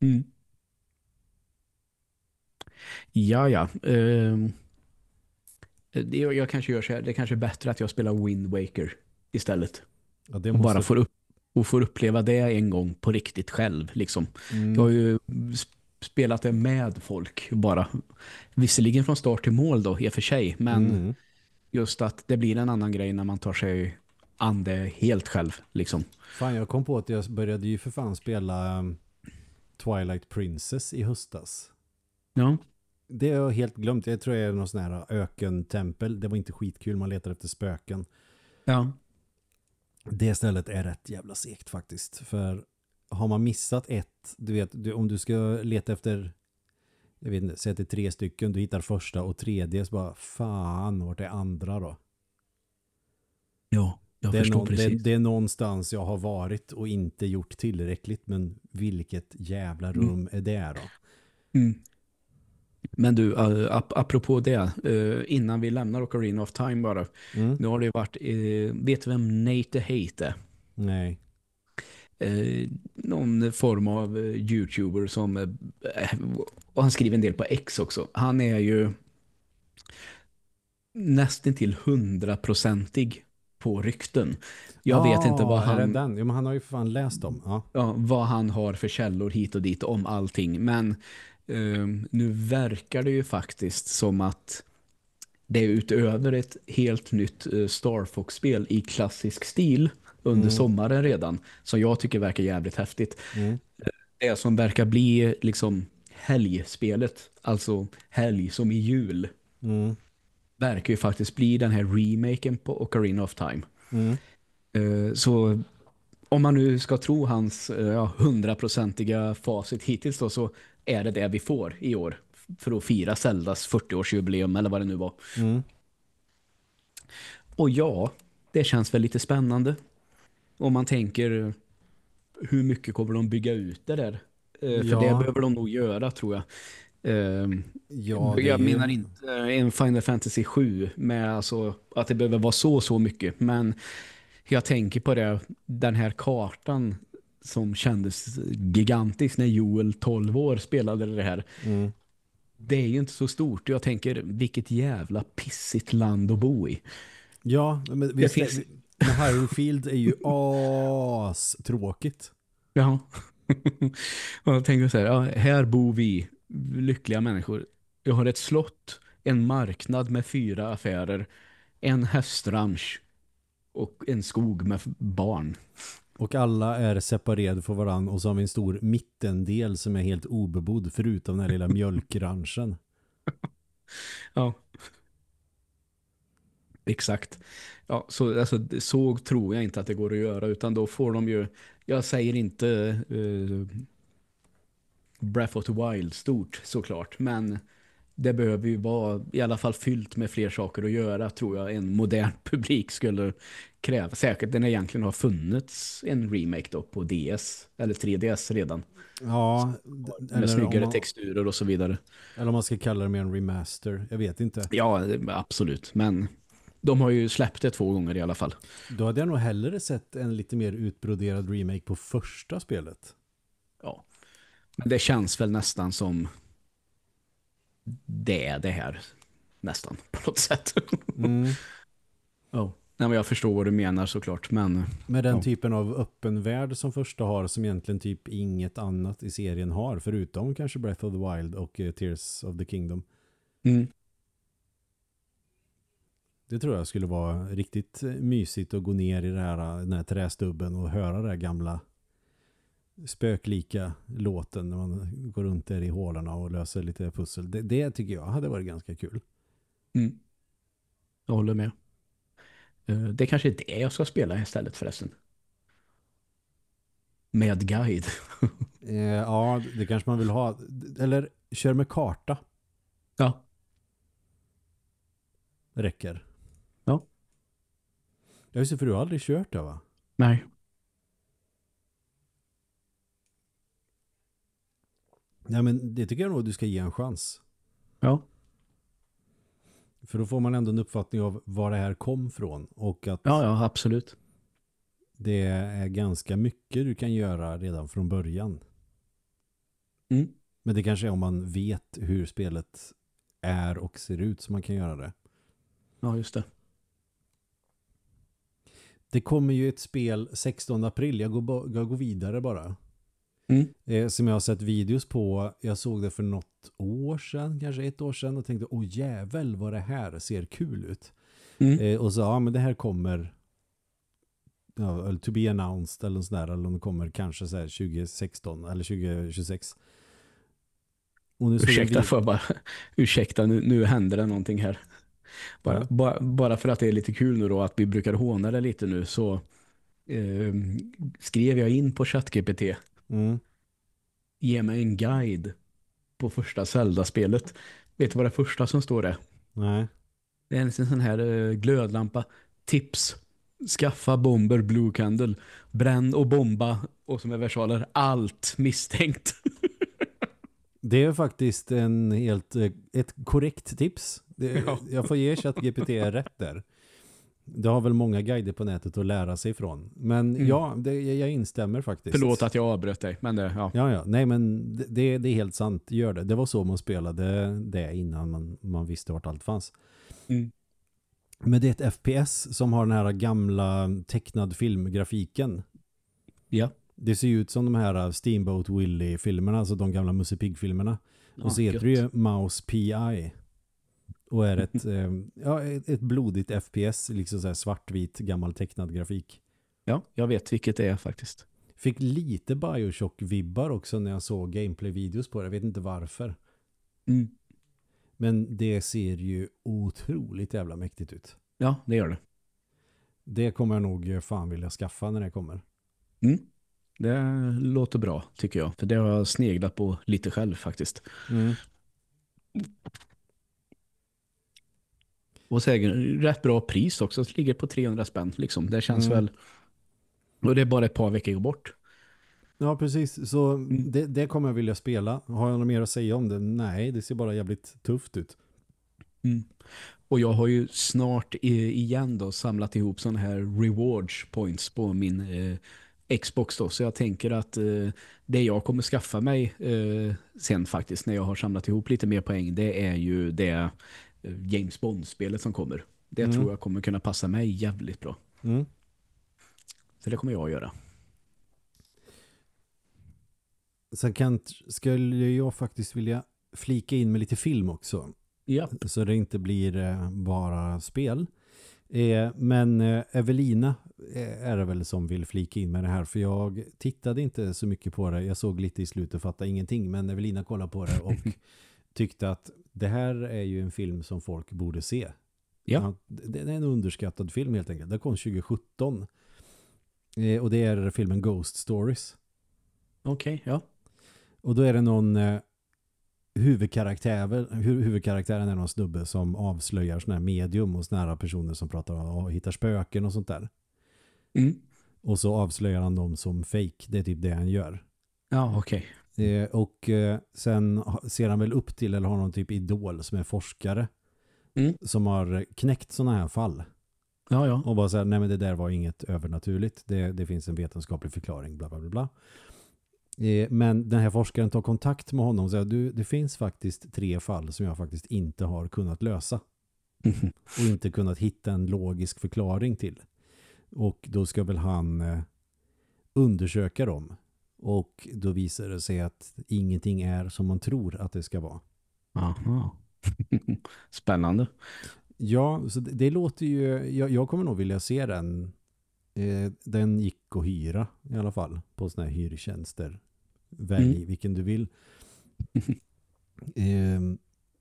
Mm. Ja, ja. det, jag kanske gör så här. Det är kanske är bättre att jag spelar Wind Waker istället. Ja, det Och måste... bara får, upp, och får uppleva det en gång på riktigt själv. Liksom. Mm. Jag har ju sp- spelat det med folk bara. Visserligen från start till mål då, i och för sig. Men Mm. just att det blir en annan grej när man tar sig an det helt själv. Liksom. Fan, jag kom på att jag började ju för fan spela um, Twilight Princess i höstas. Ja. Det har jag helt glömt. Jag tror det är någon sån här ökentempel. Det var inte skitkul. Man letar efter spöken. Ja. Det stället är rätt jävla segt faktiskt. För har man missat ett, du vet, du, om du ska leta efter, jag vet inte, säg att det är tre stycken, du hittar första och tredje, så bara, fan, vart är andra då? Ja, jag Det är, förstår nå- det, det är någonstans jag har varit och inte gjort tillräckligt, men vilket jävla rum är det då? Mm. Men du, ap apropå det, uh, innan vi lämnar Ocarina of Time bara. Mm? Nu har det ju varit, uh, vet du vem Nate Hate är? Nej. Eh, någon form av eh, youtuber som eh, och han skriver en del på X också. Han är ju nästan till hundraprocentig på rykten. Jag vet inte vad Ah, han, den? Ja, men han har ju för fan läst dem. Ja. ja, vad han har för källor hit och dit om allting. Men eh, nu verkar det ju faktiskt som att det är utöver ett helt nytt eh, Star Fox-spel i klassisk stil under Mm. sommaren redan. Som jag tycker verkar jävligt häftigt. Mm. Det som verkar bli liksom helgspelet, alltså helg som i jul, Mm. Verkar ju faktiskt bli den här remaken på Ocarina of Time. Mm. Eh, Så om man nu ska tro hans eh, hundraprocentiga facit hittills då, så är det det vi får i år för att fira Zeldas 40-årsjubileum eller vad det nu var. Mm. Och ja, det känns väl lite spännande. Om man tänker hur mycket kommer de bygga ut det där? Eh, För Ja. det behöver de nog göra tror jag. Ehm, Ja, jag ju- menar inte en Final Fantasy 7 med alltså att det behöver vara så så mycket. Men jag tänker på det, den här kartan som kändes gigantisk när Joel 12 år spelade det här. Mm. Det är ju inte så stort. Jag tänker, vilket jävla pissigt land att bo i. Ja, men visst, finns- Field är ju as tråkigt. Ja. och jag tänker så här, ja, här bor vi, lyckliga människor. Jag har ett slott, en marknad med fyra affärer, en hästranch och en skog med barn. Och alla är separerade från varandra och så har vi en stor mittendel som är helt obebodd förutom den här lilla mjölkranchen. Ja. Exakt. Ja, så, alltså, så tror jag inte att det går att göra utan då får de ju, jag säger inte eh, Breath of the Wild stort såklart, men det behöver ju vara i alla fall fyllt med fler saker att göra tror jag en modern publik skulle kräva. Säkert den egentligen har funnits en remake då på DS eller 3DS redan. Ja, Med eller snyggare man, texturer och så vidare. eller om man ska kalla det mer en remaster. Jag vet inte. Ja, absolut. Men de har ju släppt det två gånger i alla fall. Då hade jag nog hellre sett en lite mer utbroderad remake på första spelet. Men det känns väl nästan som det är det här. Nästan, på något sätt. Mm. Ja. Nej, men jag förstår vad du menar såklart, men Med den Ja. typen av öppen värld som första har som egentligen typ inget annat i serien har förutom kanske Breath of the Wild och eh, Tears of the Kingdom. mm. Det tror jag skulle vara riktigt eh, mysigt att gå ner i det här, eh, den här trästubben och höra den här gamla spöklika låten när man går runt där i hålorna och löser lite pussel. Det, det tycker jag hade varit ganska kul. Mm. jag håller med. Eh, Det kanske är det jag ska spela istället förresten. Med guide. Eh, ja, det kanske man vill ha. Eller kör med karta. Ja. Räcker. Ja. Ja, just det, för du har aldrig kört det va? Nej. Nej, men det tycker jag nog du ska ge en chans. Ja. För då får man ändå en uppfattning av var det här kom från. Och att Ja, ja, absolut. det är ganska mycket du kan göra redan från början. Mm. Men det kanske är om man vet hur spelet är och ser ut som man kan göra det. Ja, just det. Det kommer ju ett spel 16 april. Jag går, jag går vidare bara. Mm. Eh, som jag har sett videos på. Jag såg det för något år sedan, kanske ett år sedan och tänkte, åh jävel vad det här ser kul ut. Mm. Eh, och så, ja men det här kommer ja, to be announced eller något sånt där, eller om det kommer kanske så här 2016 eller 2026. Och nu Ursäkta för bara, ursäkta nu, nu händer det någonting här. Bara, Ja. bara, bara för att det är lite kul nu då att vi brukar håna det lite nu så eh, skrev jag in på ChatGPT Mm. ge mig en guide på första Zelda-spelet. Vet du vad det första som står är? Nej. Det är en sån här eh, glödlampa. Tips. Skaffa bomber Blue Candle. Bränn och bomba. Och som är versaler. Allt misstänkt. Det är faktiskt en helt, eh, ett korrekt tips. Det, Ja. Jag får ge ChatGPT rätt där. Det har väl många guider på nätet att lära sig ifrån. Men Mm. ja, det, jag instämmer faktiskt. Förlåt att jag avbröt dig. Men det, ja. Ja, ja. Nej, men det- det, det är helt sant. Gör det. Det var så man spelade det innan man, man visste vart allt fanns. Mm. Men det är ett FPS som har den här gamla tecknad filmgrafiken. Ja. Det ser ju ut som de här Steamboat Willie-filmerna, alltså de gamla Musse Pigg-filmerna. Och så Ja, heter det gött. ju Mouse PI. Och är ett, eh, ja, ett, blodigt FPS, liksom så här svartvit gammal tecknad grafik. Ja, jag vet vilket det är faktiskt. Fick lite Bioshock-vibbar också när jag såg gameplay-videos på det. Jag vet inte varför. Mm. Men det ser ju otroligt jävla mäktigt ut. Ja, det gör det. Det kommer jag nog fan vilja skaffa när det kommer. Mm. Det låter bra tycker jag. För det har jag sneglat på lite själv faktiskt. Och säkert rätt bra pris också. Ligger på 300 spänn liksom. Det känns Mm. väl... Och det är bara ett par veckor bort. Ja, precis. Så Mm. det, det kommer jag vilja spela. Har jag något mer att säga om det? Nej, det ser bara jävligt tufft ut. Mm. Och jag har ju snart igen då samlat ihop sådana här rewards points på min eh, Xbox då. Så jag tänker att eh, det jag kommer skaffa mig eh, sen faktiskt när jag har samlat ihop lite mer poäng det är ju det James Bond-spelet som kommer. Det Mm. tror jag kommer kunna passa mig jävligt bra. Mm. Så det kommer jag att göra. Sen kan, skulle jag faktiskt vilja flika in med lite film också. Ja. Så det inte blir eh, bara spel. Eh, men eh, Evelina eh, är det väl som vill flika in med det här. För jag tittade inte så mycket på det. Jag såg lite i slutet och fattade ingenting. Men Evelina kollade på det och tyckte att det här är ju en film som folk borde se. Ja. det är en underskattad film helt enkelt. Den kom 2017. Eh, och det är filmen Ghost Stories. Okej, ja. Och då är det någon eh, huvudkaraktär, hu- huvudkaraktären är någon snubbe som avslöjar såna här medium och såna här personer som pratar och hittar spöken och sånt där. Mm. Och så avslöjar han dem som fake. Det är typ det han gör. Ja, okej. Eh, och eh, sen ser han väl upp till eller har någon typ idol som är forskare Mm. som har knäckt såna här fall. Ja, ja. Och bara så här, nej men det där var inget övernaturligt. Det, det finns en vetenskaplig förklaring, bla bla bla. bla. Eh, men den här forskaren tar kontakt med honom och säger, du, det finns faktiskt tre fall som jag faktiskt inte har kunnat lösa. Mhm. Och inte kunnat hitta en logisk förklaring till. Och då ska väl han undersöka dem. Och då visar det sig att ingenting är som man tror att det ska vara. Aha. Spännande. Ja, så det, det låter ju... Jag, jag kommer nog vilja se den. Eh, den gick att hyra i alla fall på såna här hyrtjänster. Välj Mm. vilken du vill. Eh,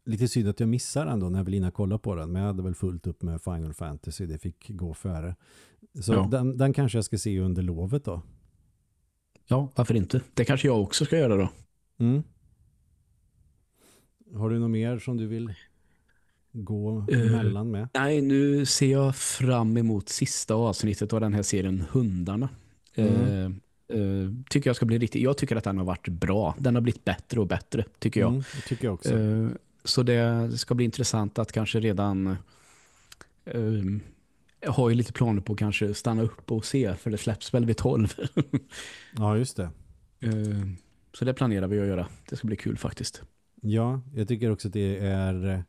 lite synd att jag missar den då när Evelina kollade på den. Men jag hade väl fullt upp med Final Fantasy. Det fick gå före. Så Ja. den, den kanske jag ska se under lovet då. Ja, varför inte? Det kanske jag också ska göra då. Mm. Har du något mer som du vill gå Eh, emellan med? Nej, nu ser jag fram emot sista avsnittet av den här serien Hundarna. Mm. Eh, eh, tycker jag ska bli riktigt. Jag tycker att den har varit bra. Den har blivit bättre och bättre, tycker jag. Mm, tycker jag också. Eh, så det ska bli intressant att kanske redan eh, jag har ju lite planer på att kanske stanna upp och se för det släpps väl vid 12. Ja, just det. Eh, så det planerar vi att göra. Det ska bli kul faktiskt. Ja, jag tycker också att det är eh,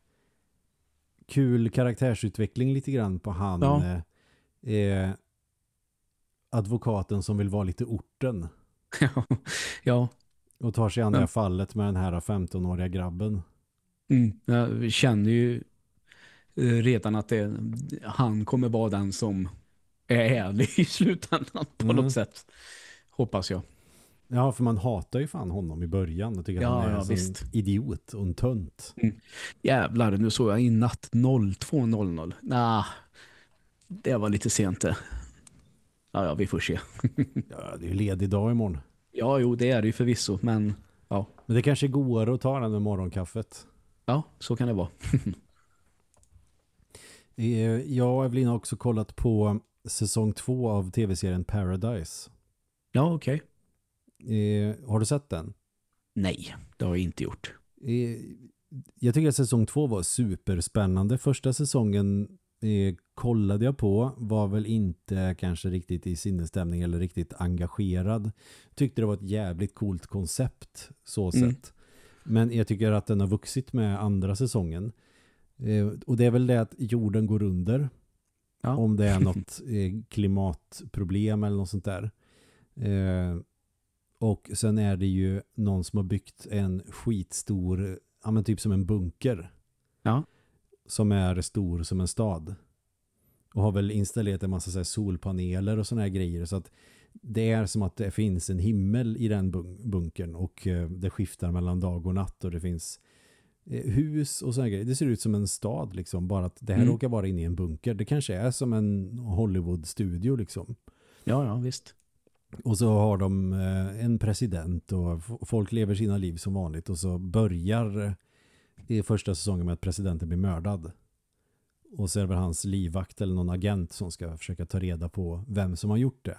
kul karaktärsutveckling lite grann på han Ja. eh, eh, advokaten som vill vara lite orten ja, och tar sig an det här fallet med den här 15-åriga grabben. mm, jag känner ju redan att det, han kommer vara den som är ärlig i slutändan på Mm. något sätt. Hoppas jag. Ja, för man hatar ju fan honom i början och tycker att Ja, han är ja, en visst. idiot och en tönt. Jävlar, nu såg jag i natt 02.00. Nah, det var lite sent det. Ja, ja, vi får se. Ja, det är ju ledig dag imorgon. Ja, jo, det är det ju förvisso, men ja, Men det kanske går att ta den med morgonkaffet. ja så kan det vara. Jag och Evelina har också kollat på säsong två av tv-serien Paradise. Ja, okej. Eh, har du sett den? Nej, det har jag inte gjort. Eh, jag tycker att säsong två var superspännande. Första säsongen eh, kollade jag på, var väl inte kanske riktigt i sinnesstämning eller riktigt engagerad. Tyckte det var ett jävligt coolt koncept så Mm. sett. Men jag tycker att den har vuxit med andra säsongen. Eh, och det är väl det att jorden går under. Ja. Om det är något eh, klimatproblem eller något sånt där. Eh, och sen är det ju någon som har byggt en skitstor, ja men typ som en bunker. Ja. Som är stor som en stad. Och har väl installerat en massa så solpaneler och såna här grejer. Så att det är som att det finns en himmel i den bun- bunkern. Och det skiftar mellan dag och natt. Och det finns hus och här grejer. Det ser ut som en stad liksom. Bara att det här Mm. råkar vara inne i en bunker. Det kanske är som en Hollywood-studio liksom. Ja, ja, visst. Och så har de eh, en president och folk lever sina liv som vanligt och så börjar eh, i första säsongen med att presidenten blir mördad. Och så är det väl hans livvakt eller någon agent som ska försöka ta reda på vem som har gjort det.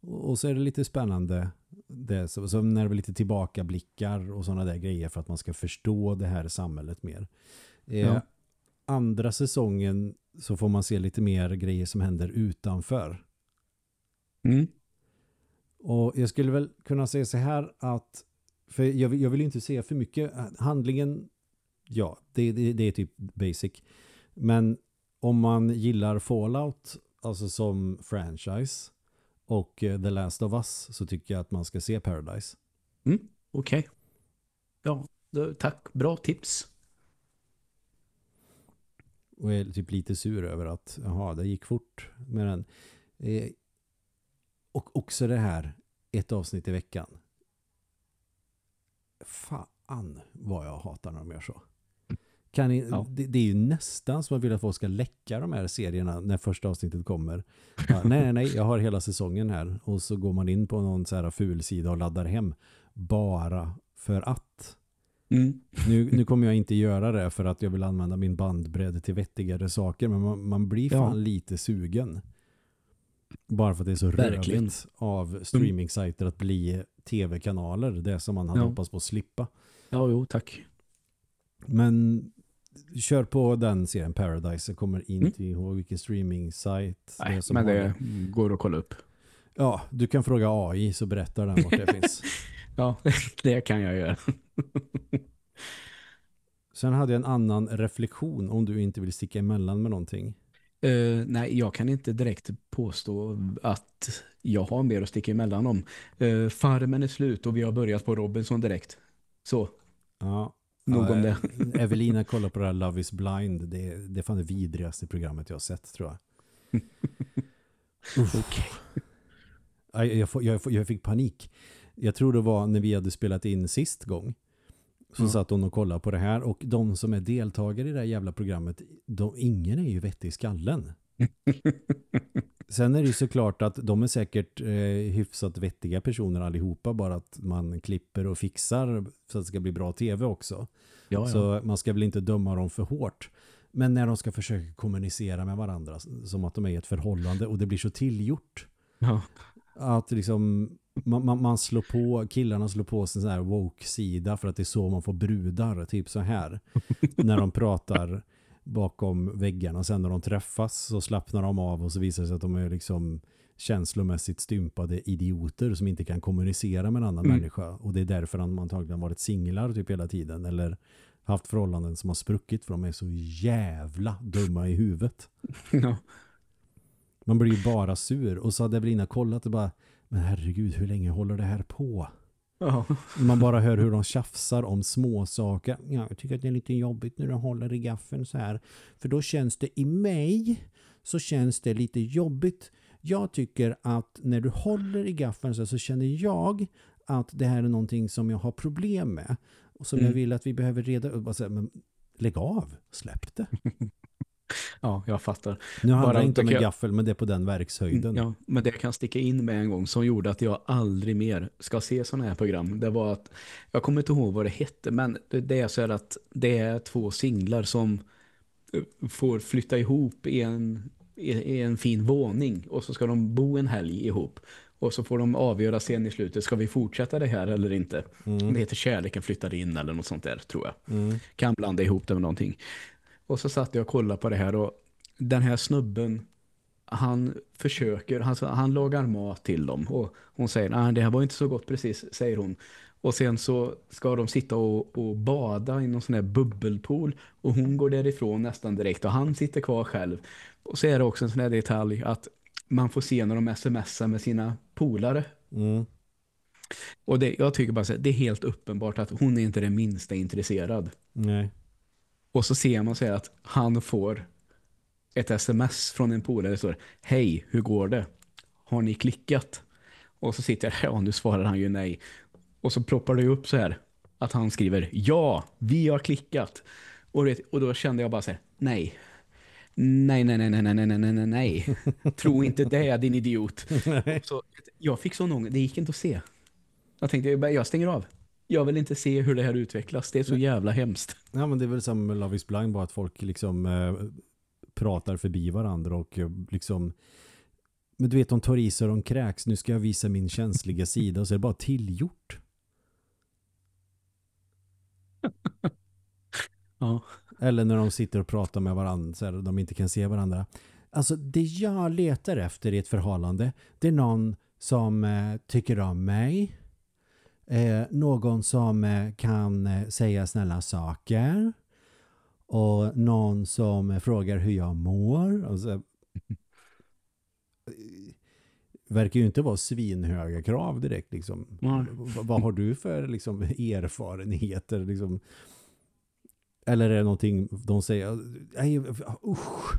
Och så är det lite spännande det, så, så när det blir lite tillbakablickar och sådana där grejer för att man ska förstå det här samhället mer. Eh, Ja. Andra säsongen så får man se lite mer grejer som händer utanför. Mm. Och jag skulle väl kunna säga så här att för jag, vill- jag vill inte säga för mycket. Handlingen, ja, det, det, det är typ basic. Men om man gillar Fallout, alltså som franchise, och eh, The Last of Us, så tycker jag att man ska se Paradise. Okej. Ja, då, tack. Bra tips. Och är typ lite sur över att, jaha, det gick fort med den. Eh, och också det här, ett avsnitt i veckan. Fan vad jag hatar när de gör så. Kan ni, Ja. det, det är ju nästan som att vill att folk ska läcka de här serierna när första avsnittet kommer. Ja, nej, nej, nej, jag har hela säsongen här. Och så går man in på någon så här ful sida och laddar hem. Bara för att. Mm. Nu, nu kommer jag inte göra det för att jag vill använda min bandbredd till vettigare saker. Men man, man blir fan Ja. lite sugen. Bara för att det är så Verkligen. rövigt av streaming-sajter att bli tv-kanaler. Det som man hade Ja. hoppats på att slippa. Ja, jo, tack. Men kör på den serien Paradise. Jag kommer inte Mm. ihåg vilken streaming-sajt det är som men det går att kolla upp. Ja, du kan fråga AI så berättar den vart det finns. Ja, det kan jag göra. Sen hade jag en annan reflektion om du inte vill sticka emellan med någonting. Eh, nej, jag kan inte direkt påstå att jag har mer att sticka emellan om. Uh, farmen är slut och vi har börjat på Robinson direkt. Så, Ja. Nog om det. Evelina kollar på det här Love is blind. Det, det är fan det vidrigaste programmet jag har sett tror jag. Okej. Jag, jag, jag, jag fick panik. Jag tror det var när vi hade spelat in sist gång. Så Ja. satt hon och kollade på det här. Och de som är deltagare i det här jävla programmet, de, ingen är ju vettig i skallen. Sen är det ju såklart att de är säkert eh, hyfsat vettiga personer allihopa. Bara att man klipper och fixar så att det ska bli bra tv också. Ja, ja. Så man ska väl inte döma dem för hårt. Men när de ska försöka kommunicera med varandra som att de är i ett förhållande och det blir så tillgjort ja. att liksom man, man, man slår på, killarna slår på sin sån här woke-sida för att det är så man får brudar, typ så här. när de pratar bakom väggarna. Sen när de träffas så slappnar de av och så visar det sig att de är liksom känslomässigt stympade idioter som inte kan kommunicera med en annan Mm. människa. Och det är därför de antagligen varit singlar typ hela tiden. Eller haft förhållanden som har spruckit för de är så jävla dumma i huvudet. ja. Man blir ju bara sur. Och så hade Evelina kollat och bara, men herregud, hur länge håller det här på? Ja. Man bara hör hur de tjafsar om små saker. Ja, jag tycker att det är lite jobbigt när du håller i gaffeln så här. För då känns det i mig så känns det lite jobbigt. Jag tycker att när du håller i gaffeln så, här så känner jag att det här är någonting som jag har problem med. Och som jag Mm. vill att vi behöver reda upp. Bara så här, Men lägg av, släpp det. ja, jag fattar. Nu handlar Bara det inte om en jag- gaffel men det är på den verkshöjden. Ja, men det kan sticka in med en gång som gjorde att jag aldrig mer ska se sådana här program. Det var att, jag kommer inte ihåg vad det hette, men det, är så här att det är två singlar som eh, får flytta ihop i en, i, en fin våning och så ska de bo en helg ihop. Och så får de avgöra sen i slutet, ska vi fortsätta det här eller inte? Mm. Det heter Kärleken flyttade in eller något sånt där tror jag Mm. kan blanda ihop det med någonting. Och så satt jag och kollade på det här och den här snubben han försöker, han, han lagar mat till dem och hon säger, nej det här var inte så gott precis, säger hon. Och sen så ska de sitta och, och bada i någon sån här bubbelpool och hon går därifrån nästan direkt och han sitter kvar själv. Och så är det också en sån här detalj att man får se när de smsar med sina polare. Mm. Och det, jag tycker bara så det är helt uppenbart att hon är inte det minsta intresserad. Nej. Och så ser man så här att han får ett sms från en polare står Hej, hur går det? Har ni klickat? Och så sitter jag ja nu svarar han ju nej. Och så ploppar det upp så här att han skriver Ja, vi har klickat. Och, det, och då kände jag bara så här, nej. Nej, nej, nej, nej, nej, nej, nej, nej, nej. Tro inte det, din idiot. Så jag fick sån ångest, det gick inte att se. Jag tänkte, jag stänger av. Jag vill inte se hur det här utvecklas. Det är så jävla hemskt. Ja men det är väl med Love is blind bara att folk liksom eh, pratar förbi varandra och eh, liksom Men du vet, de tar i sig och de kräks. Nu ska jag visa min känsliga sida och så är det bara tillgjort. Ja. Eller när de sitter och pratar med varandra så här, de inte kan se varandra. Alltså det jag letar efter i ett förhållande det är någon som eh, tycker om mig. Eh, någon som eh, kan eh, säga snälla saker. Och någon som eh, frågar hur jag mår. Alltså, eh, verkar ju inte vara svinhöga krav direkt. Liksom. Vad har du för liksom, erfarenheter? Liksom? Eller är det någonting de säger? Nej, usch.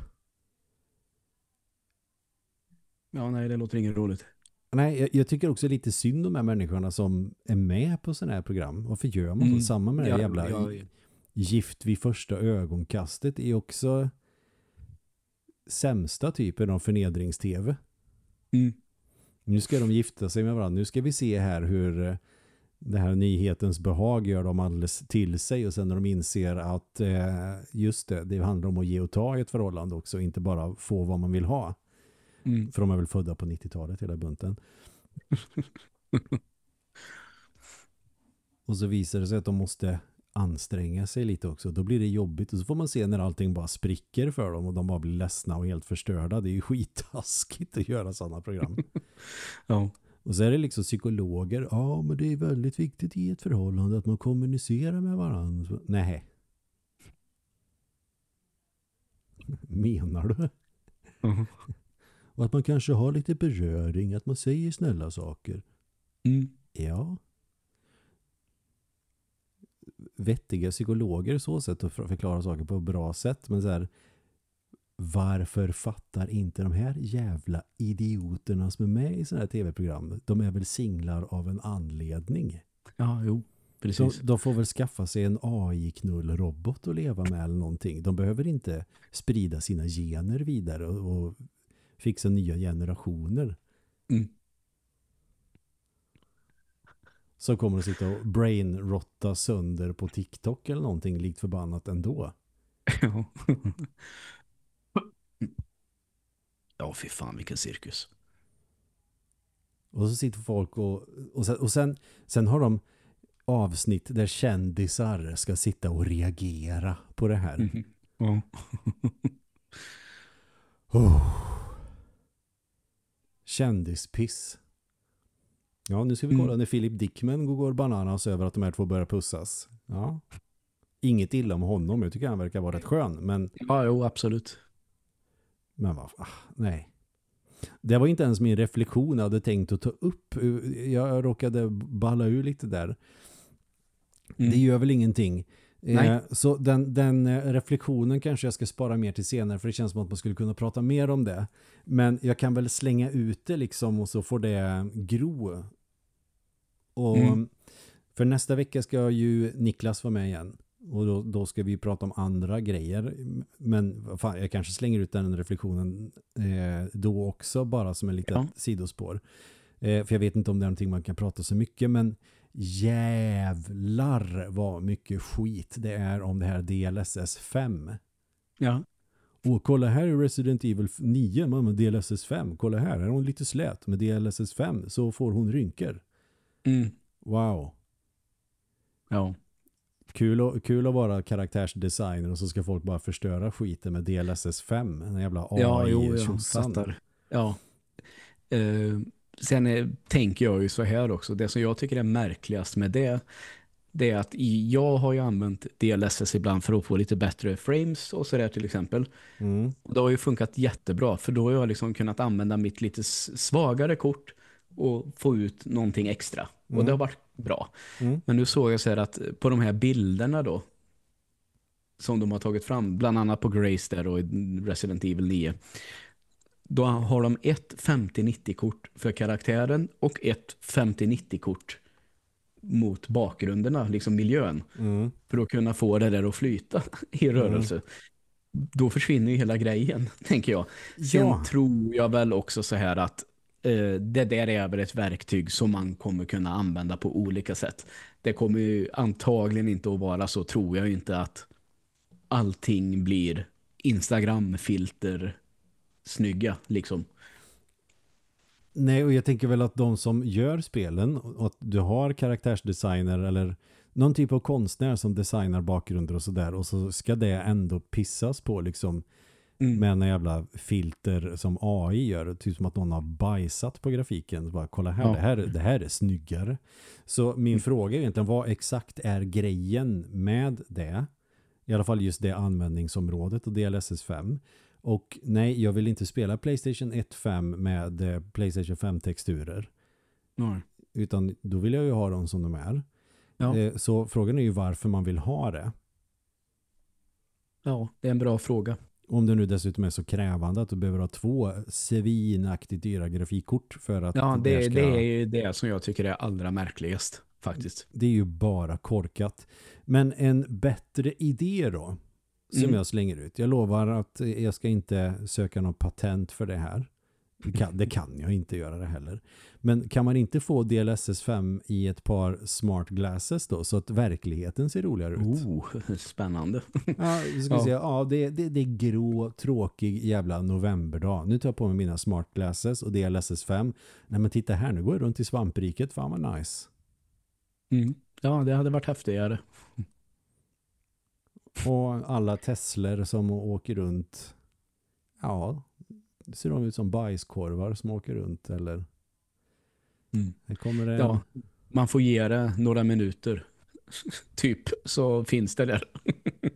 ja, nej det låter inget roligt. Nej, jag, jag tycker också lite synd om de här människorna som är med på sådana här program. Varför gör man? Mm. Samma med det Ja, jävla ja, gift vid första ögonkastet är också sämsta typen av förnedrings-tv. Mm. Nu ska de gifta sig med varandra. Nu ska vi se här hur eh, det här nyhetens behag gör dem alldeles till sig och sen när de inser att eh, just det, det handlar om att ge och ta i ett förhållande också, inte bara få vad man vill ha. Mm. För de är väl födda på 90-talet hela bunten. och så visar det sig att de måste anstränga sig lite också. Då blir det jobbigt och så får man se när allting bara spricker för dem och de bara blir ledsna och helt förstörda. Det är ju skittaskigt att göra sådana program. Ja. Och så är det liksom psykologer. Ja, men det är väldigt viktigt i ett förhållande att man kommunicerar med varandra. Nej. Menar du? Mhm. Och att man kanske har lite beröring, att man säger snälla saker. Mm. Ja. Vettiga psykologer så sätt att för- förklara saker på ett bra sätt. Men så här, varför fattar inte de här jävla idioterna som är med i sådana här tv-program? De är väl singlar av en anledning. Ja, jo. De, Precis. de får väl skaffa sig en AI-knullrobot att leva med eller någonting. De behöver inte sprida sina gener vidare och, och fixa nya generationer. Mm. Som kommer att sitta och brainrotta sönder på TikTok eller någonting likt förbannat ändå. Ja. ja, fy fan vilken cirkus. Och så sitter folk och, och, sen, och sen, sen har de avsnitt där kändisar ska sitta och reagera på det här. Mhm. Ja. Oh. Kändispiss. Ja, nu ska vi kolla Mm. när Philip Dickman går bananas över att de här två börjar pussas. Ja. Inget illa om honom, jag tycker han verkar vara rätt skön, men, ja, jo, absolut. men vad, ah, nej. Det var inte ens min reflektion jag hade tänkt att ta upp. Jag råkade balla ur lite där. Mm. Det gör väl ingenting. Nej. Eh, så den, den eh, reflektionen kanske jag ska spara mer till senare för det känns som att man skulle kunna prata mer om det. Men jag kan väl slänga ut det liksom och så får det gro. Och Mm. för nästa vecka ska ju Niklas vara med igen. Och då, då ska vi prata om andra grejer. Men fan, jag kanske slänger ut den reflektionen eh, då också bara som en litet Ja. sidospår. Eh, för jag vet inte om det är någonting man kan prata så mycket men jävlar vad mycket skit det är om det här DLSS 5. Ja. Och kolla här är Resident Evil 9 med DLSS 5. Kolla här, här är hon lite slät. Med DLSS 5 så får hon rynkor. Mm. Wow. Ja. Kul, att- kul att vara karaktärsdesigner och så ska folk bara förstöra skiten med DLSS 5. En jävla Ja, jo, jag AI-tjosan. fattar. Ja. Eh, sen eh, tänker jag ju så här också. Det som jag tycker är märkligast med det det är att jag har ju använt DLSS ibland för att få lite bättre frames och sådär till exempel. Mm. Det har ju funkat jättebra för då har jag liksom kunnat använda mitt lite svagare kort och få ut någonting extra. Mm. Och det har varit bra. Mm. Men nu såg jag så här att på de här bilderna då som de har tagit fram, bland annat på Grace där och Resident Evil 9 då har de ett 50-90-kort för karaktären och ett 50-90-kort mot bakgrunderna, liksom miljön, Mm. för att kunna få det där att flyta i rörelse. Då försvinner ju hela grejen, tänker jag. Sen Ja. tror jag väl också så här att eh, det där är väl ett verktyg som man kommer kunna använda på olika sätt. Det kommer ju antagligen inte att vara så, tror jag inte, att allting blir Instagram-filter snygga, liksom. Nej, och jag tänker väl att de som gör spelen och att du har karaktärsdesigner eller någon typ av konstnär som designar bakgrunder och sådär och så ska det ändå pissas på liksom Mm. med en jävla filter som AI gör. Typ som att någon har bajsat på grafiken. Så bara, kolla här, Ja. det här, det här är snyggare. Så min Mm. fråga är egentligen, vad exakt är grejen med det? I alla fall just det användningsområdet och DLSS 5. Och nej, jag vill inte spela Playstation 1.5 med eh, Playstation 5-texturer. Nej. Utan då vill jag ju ha dem som de är. Ja. Eh, Så frågan är ju varför man vill ha det. ja, det är en bra fråga. Om det nu dessutom är så krävande att du behöver ha två svinaktigt dyra grafikkort för att Ja, där det, ska... det är ju det som jag tycker är allra märkligast faktiskt. det är ju bara korkat. Men en bättre idé då som Mm. jag slänger ut. Jag lovar att jag ska inte söka någon patent för det här. Det kan, det kan jag inte göra det heller. Men kan man inte få DLSS 5 i ett par smart glasses då så att verkligheten ser roligare ut? Oh, spännande. Ja, ska Ja. säga, ja det, det, det är grå, tråkig jävla novemberdag. Nu tar jag på mig mina smart glasses och DLSS 5. Nej men titta här, nu går jag runt i svampriket. Fan vad nice. Mm. Ja, det hade varit häftigare. Och alla Teslor som åker runt. Ja, ser de ut som bajskorvar som åker runt eller? Mm. Här kommer det. Ja, man får ge det några minuter. typ, så finns det där.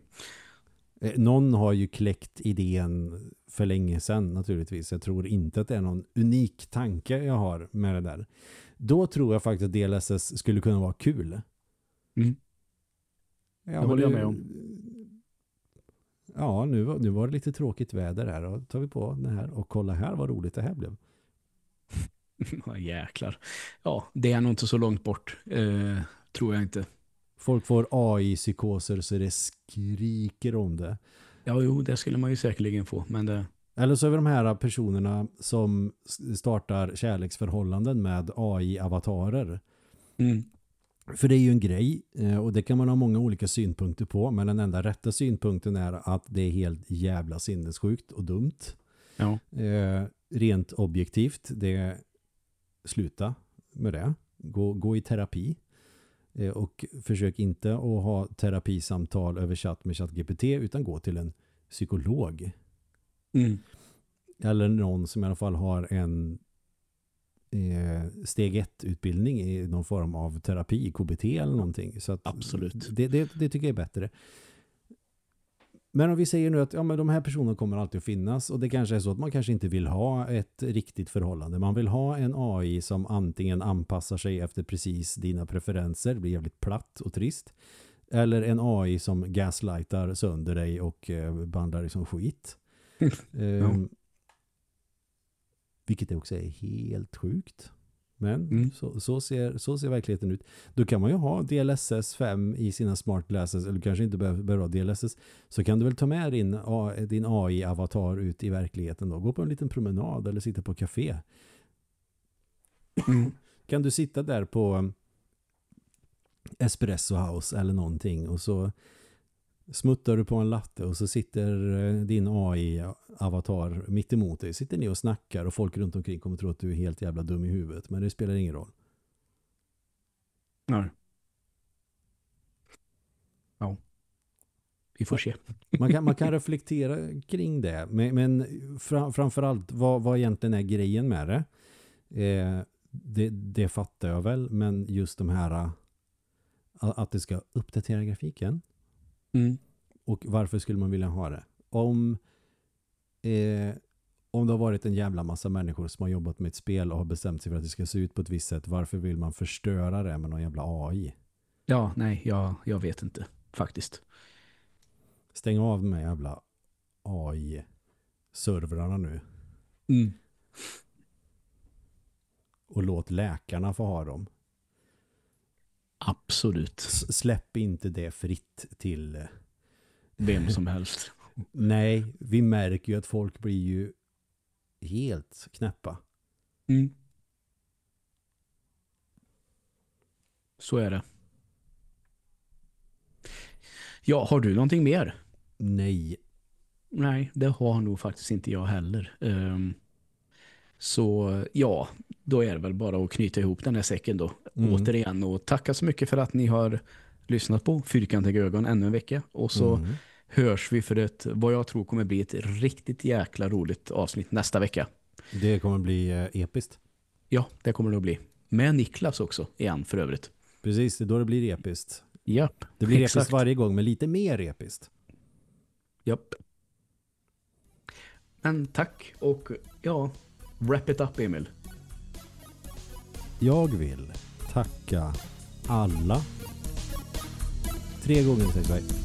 Eh, Någon har ju kläckt idén för länge sedan naturligtvis. Jag tror inte att det är någon unik tanke jag har med det där. Då tror jag faktiskt att DLSS skulle kunna vara kul. Mm. Ja, Det håller jag med om. Ja, nu, nu var det lite tråkigt väder här. Då tar vi på det här och kolla här vad roligt det här blev. Jäklar. Ja, det är nog inte så långt bort. Eh, tror jag inte. Folk får AI-psykoser så det skriker om det. Ja, jo, det skulle man ju säkerligen få. Men det, Eller så är vi de här personerna som startar kärleksförhållanden med AI-avatarer. mm, För det är ju en grej eh, och det kan man ha många olika synpunkter på men den enda rätta synpunkten är att det är helt jävla sinnessjukt och dumt. ja. Eh, rent objektivt, det sluta med det. Gå, gå i terapi. Eh, och försök inte att ha terapisamtal över chatt med ChatGPT utan gå till en psykolog. Mm, Eller någon som i alla fall har en steg ett utbildning i någon form av terapi, KBT eller någonting. Så Absolut. Det, det, det tycker jag är bättre. Men om vi säger nu att ja, men de här personerna kommer alltid att finnas och det kanske är så att man kanske inte vill ha ett riktigt förhållande. Man vill ha en AI som antingen anpassar sig efter precis dina preferenser, blir jävligt platt och trist. Eller en AI som gaslightar sönder dig och eh, bandar dig som skit. Ehm, Vilket också är helt sjukt. Men Mm. så, så, ser, så ser verkligheten ut. Då kan man ju ha DLSS 5 i sina smart glasses, eller kanske inte behöver, behöver ha DLSS. Så kan du väl ta med din, din AI-avatar ut i verkligheten då. Gå på en liten promenad eller sitta på café. mm, Kan du sitta där på um, Espresso House eller någonting och så smuttar du på en latte och så sitter eh, din AI-avatar mitt emot dig. Sitter ni och snackar och folk runt omkring kommer tro att du är helt jävla dum i huvudet. Men det spelar ingen roll. nej. Ja. Vi får se. Man kan, man kan reflektera kring det. Men, men fram, framförallt vad, vad egentligen är grejen med det. Eh, det. Det fattar jag väl. Men just de här eh, att det ska uppdatera grafiken. Mm. Och varför skulle man vilja ha det? Om, eh, om det har varit en jävla massa människor som har jobbat med ett spel och har bestämt sig för att det ska se ut på ett visst sätt. Varför vill man förstöra det med någon jävla AI? Ja, nej, jag, jag vet inte faktiskt. Stäng av de här jävla AI-servrarna nu. Mm. Och låt läkarna få ha dem. Absolut. S- släpp inte det fritt till... eh, Vem som helst. Nej, vi märker ju att folk blir ju helt knäppa. Mm. Så är det. Ja, har du någonting mer? Nej. Nej, det har nog faktiskt inte jag heller. Ehm, Så ja, då är det väl bara att knyta ihop den här säcken då. Mm. Återigen och tacka så mycket för att ni har lyssnat på Fyrkantiga ögon ännu en vecka. Och så Mm. hörs vi för ett, vad jag tror kommer bli ett riktigt jäkla roligt avsnitt nästa vecka. Det kommer bli eh, episkt. Ja, det kommer det att bli. Med Niklas också, igen för övrigt. Precis, det är då det blir episkt. Japp, Det blir Exakt. episkt varje gång, men lite mer episkt. japp. Men tack och ja, wrap it up Emil. Jag vill tacka alla. Tre gånger säger jag.